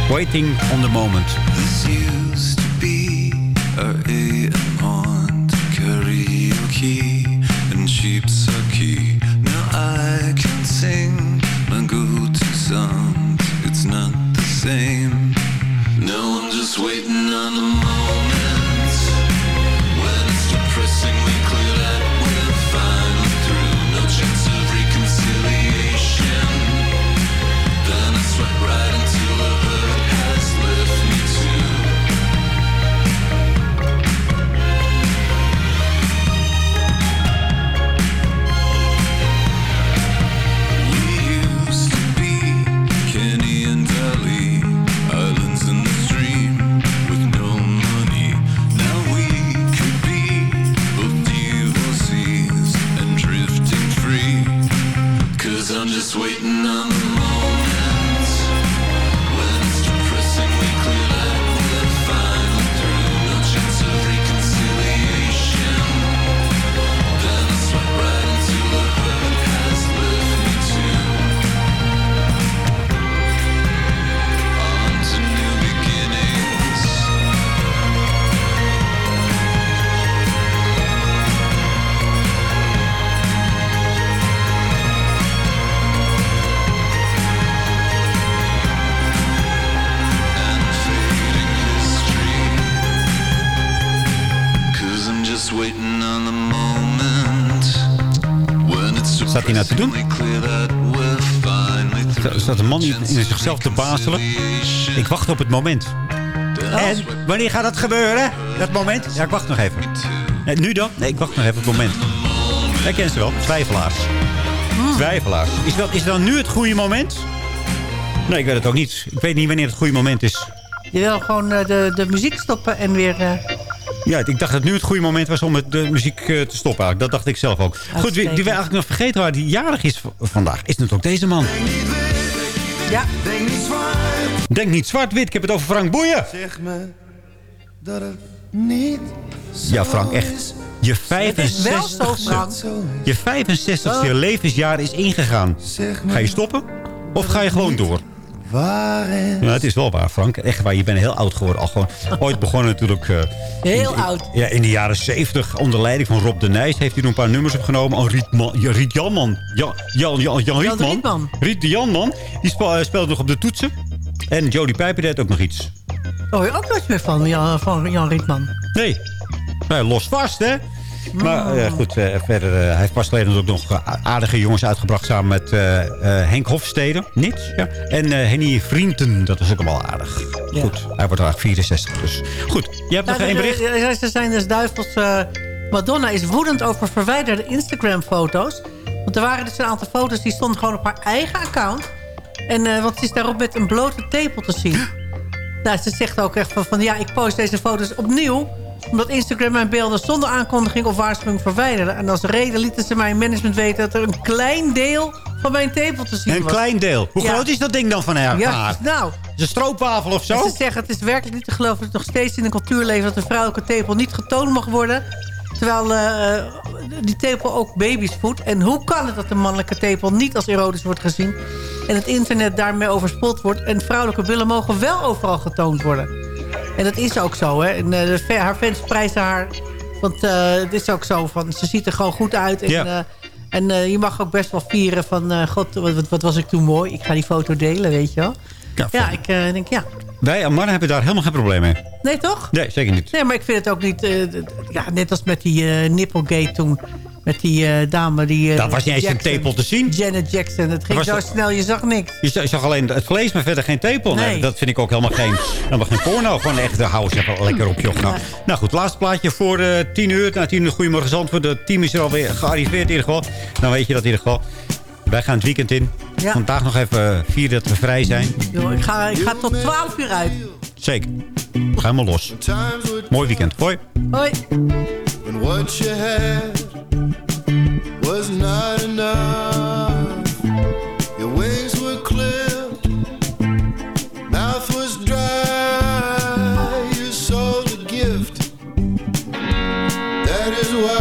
Waiting on the Moment. It's not the same. No, I'm just waiting on the just waiting staat een man in zichzelf te bazelen. Ik wacht op het moment. En wanneer gaat dat gebeuren? Dat moment? Ja, ik wacht nog even. Nee, nu dan? Nee, ik wacht nog even op het moment. Jij kent ze wel. Twijfelaars. Twijfelaars. Is, dat, is dan nu het goede moment? Nee, ik weet het ook niet. Ik weet niet wanneer het goede moment is. Je wil gewoon eh, de, de muziek stoppen en weer... eh, Ja, ik dacht dat nu het goede moment was om de muziek eh, te stoppen. eigenlijk. Dat dacht ik zelf ook. Goed, die we eigenlijk nog vergeten waren, die jarig is vandaag, is natuurlijk deze man. Ja. Denk niet zwart-wit, ik heb het over Frank Boeien. Zeg me dat het niet Ja, Frank, echt. Je Het is wel 65 zo, Frank. Je 65ste levensjaar is ingegaan. Ga je stoppen? Of ga je gewoon door? Waar Ja, het is wel waar, Frank. Echt waar, je bent heel oud geworden. Al gewoon ooit begonnen natuurlijk... eh, Heel in- in- oud. Ja, in de jaren 70, onder leiding van Rob de Nijs... heeft hij nog een paar nummers opgenomen. Oh, Riet, Man, ja, Riet Janman. Jan, Jan, Jan, Jan Rietman. Rietman. Riet de Janman. Die eh, speelde nog op de toetsen. En Jodie Pijper deed ook nog iets. Hoor je ook nooit meer van Jan, van Jan Rietman? Nee. Nou, los vast, hè? Maar eh, goed, eh, verder, eh, hij heeft pas geleden ook nog aardige jongens uitgebracht... samen met Henk Hofstede, niet? Ja. En Henny Vrienden, dat is ook allemaal aardig. Ja. Goed, hij wordt eigenlijk 64, dus goed. Je hebt nog Ja, één bericht? Ze zijn dus duivels... Madonna is woedend over verwijderde Instagram-foto's. Want er waren dus een aantal foto's die stonden gewoon op haar eigen account. En, ze is daarop met een blote tepel te zien. Nou, ze zegt ook echt van, van... Ja, ik post deze foto's opnieuw... omdat Instagram mijn beelden zonder aankondiging of waarschuwing verwijderde. En als reden lieten ze mijn management weten... dat er een klein deel van mijn tepel te zien Een was. klein deel. Hoe Ja. groot is dat ding dan van haar? Ja, haar? nou... Is een stroopwafel of zo? En ze zeggen, het is werkelijk niet te geloven dat het nog steeds in een cultuur leeft... dat de vrouwelijke tepel niet getoond mag worden... terwijl eh, die tepel ook baby's voedt. En hoe kan het dat de mannelijke tepel niet als erotisch wordt gezien... en het internet daarmee overspoeld wordt... en vrouwelijke billen mogen wel overal getoond worden? En dat is ook zo, hè. En, eh, haar fans prijzen haar... want eh, het is ook zo, van, ze ziet er gewoon goed uit... En, Ja. eh, en je mag ook best wel vieren van... god, wat, wat was ik toen mooi. Ik ga die foto delen, weet je wel. Ja, Ja, ik denk, ja. Wij mannen hebben daar helemaal geen probleem mee. Nee, toch? Nee, zeker niet. Nee, maar ik vind het ook niet... ja, net als met die Nipplegate toen. Met die eh, dame die... eh, Daar was niet eens een tepel te zien. Janet Jackson. Het ging zo dat- snel, je zag niks. Je zag- je zag alleen het vlees, maar verder geen tepel. Nee. Nee. dat vind ik ook helemaal geen, helemaal geen porno. Gewoon echt, de hou even lekker op, joh. Nou, nou goed, laatste plaatje voor eh 10 uur. Na 10 uur, goedemorgen Zandvoort. Het team is er alweer gearriveerd in ieder geval. Dan weet je dat in ieder geval. Wij gaan het weekend in. Ja. Vandaag nog even vieren dat we vrij zijn. Joh, ik, ga, ik ga tot 12 uur uit. Zeker. Ga helemaal los. Mooi weekend. Hoi. Hoi. When what you had was not enough. Your wings were clipped, mouth was dry. You sold a gift. That is why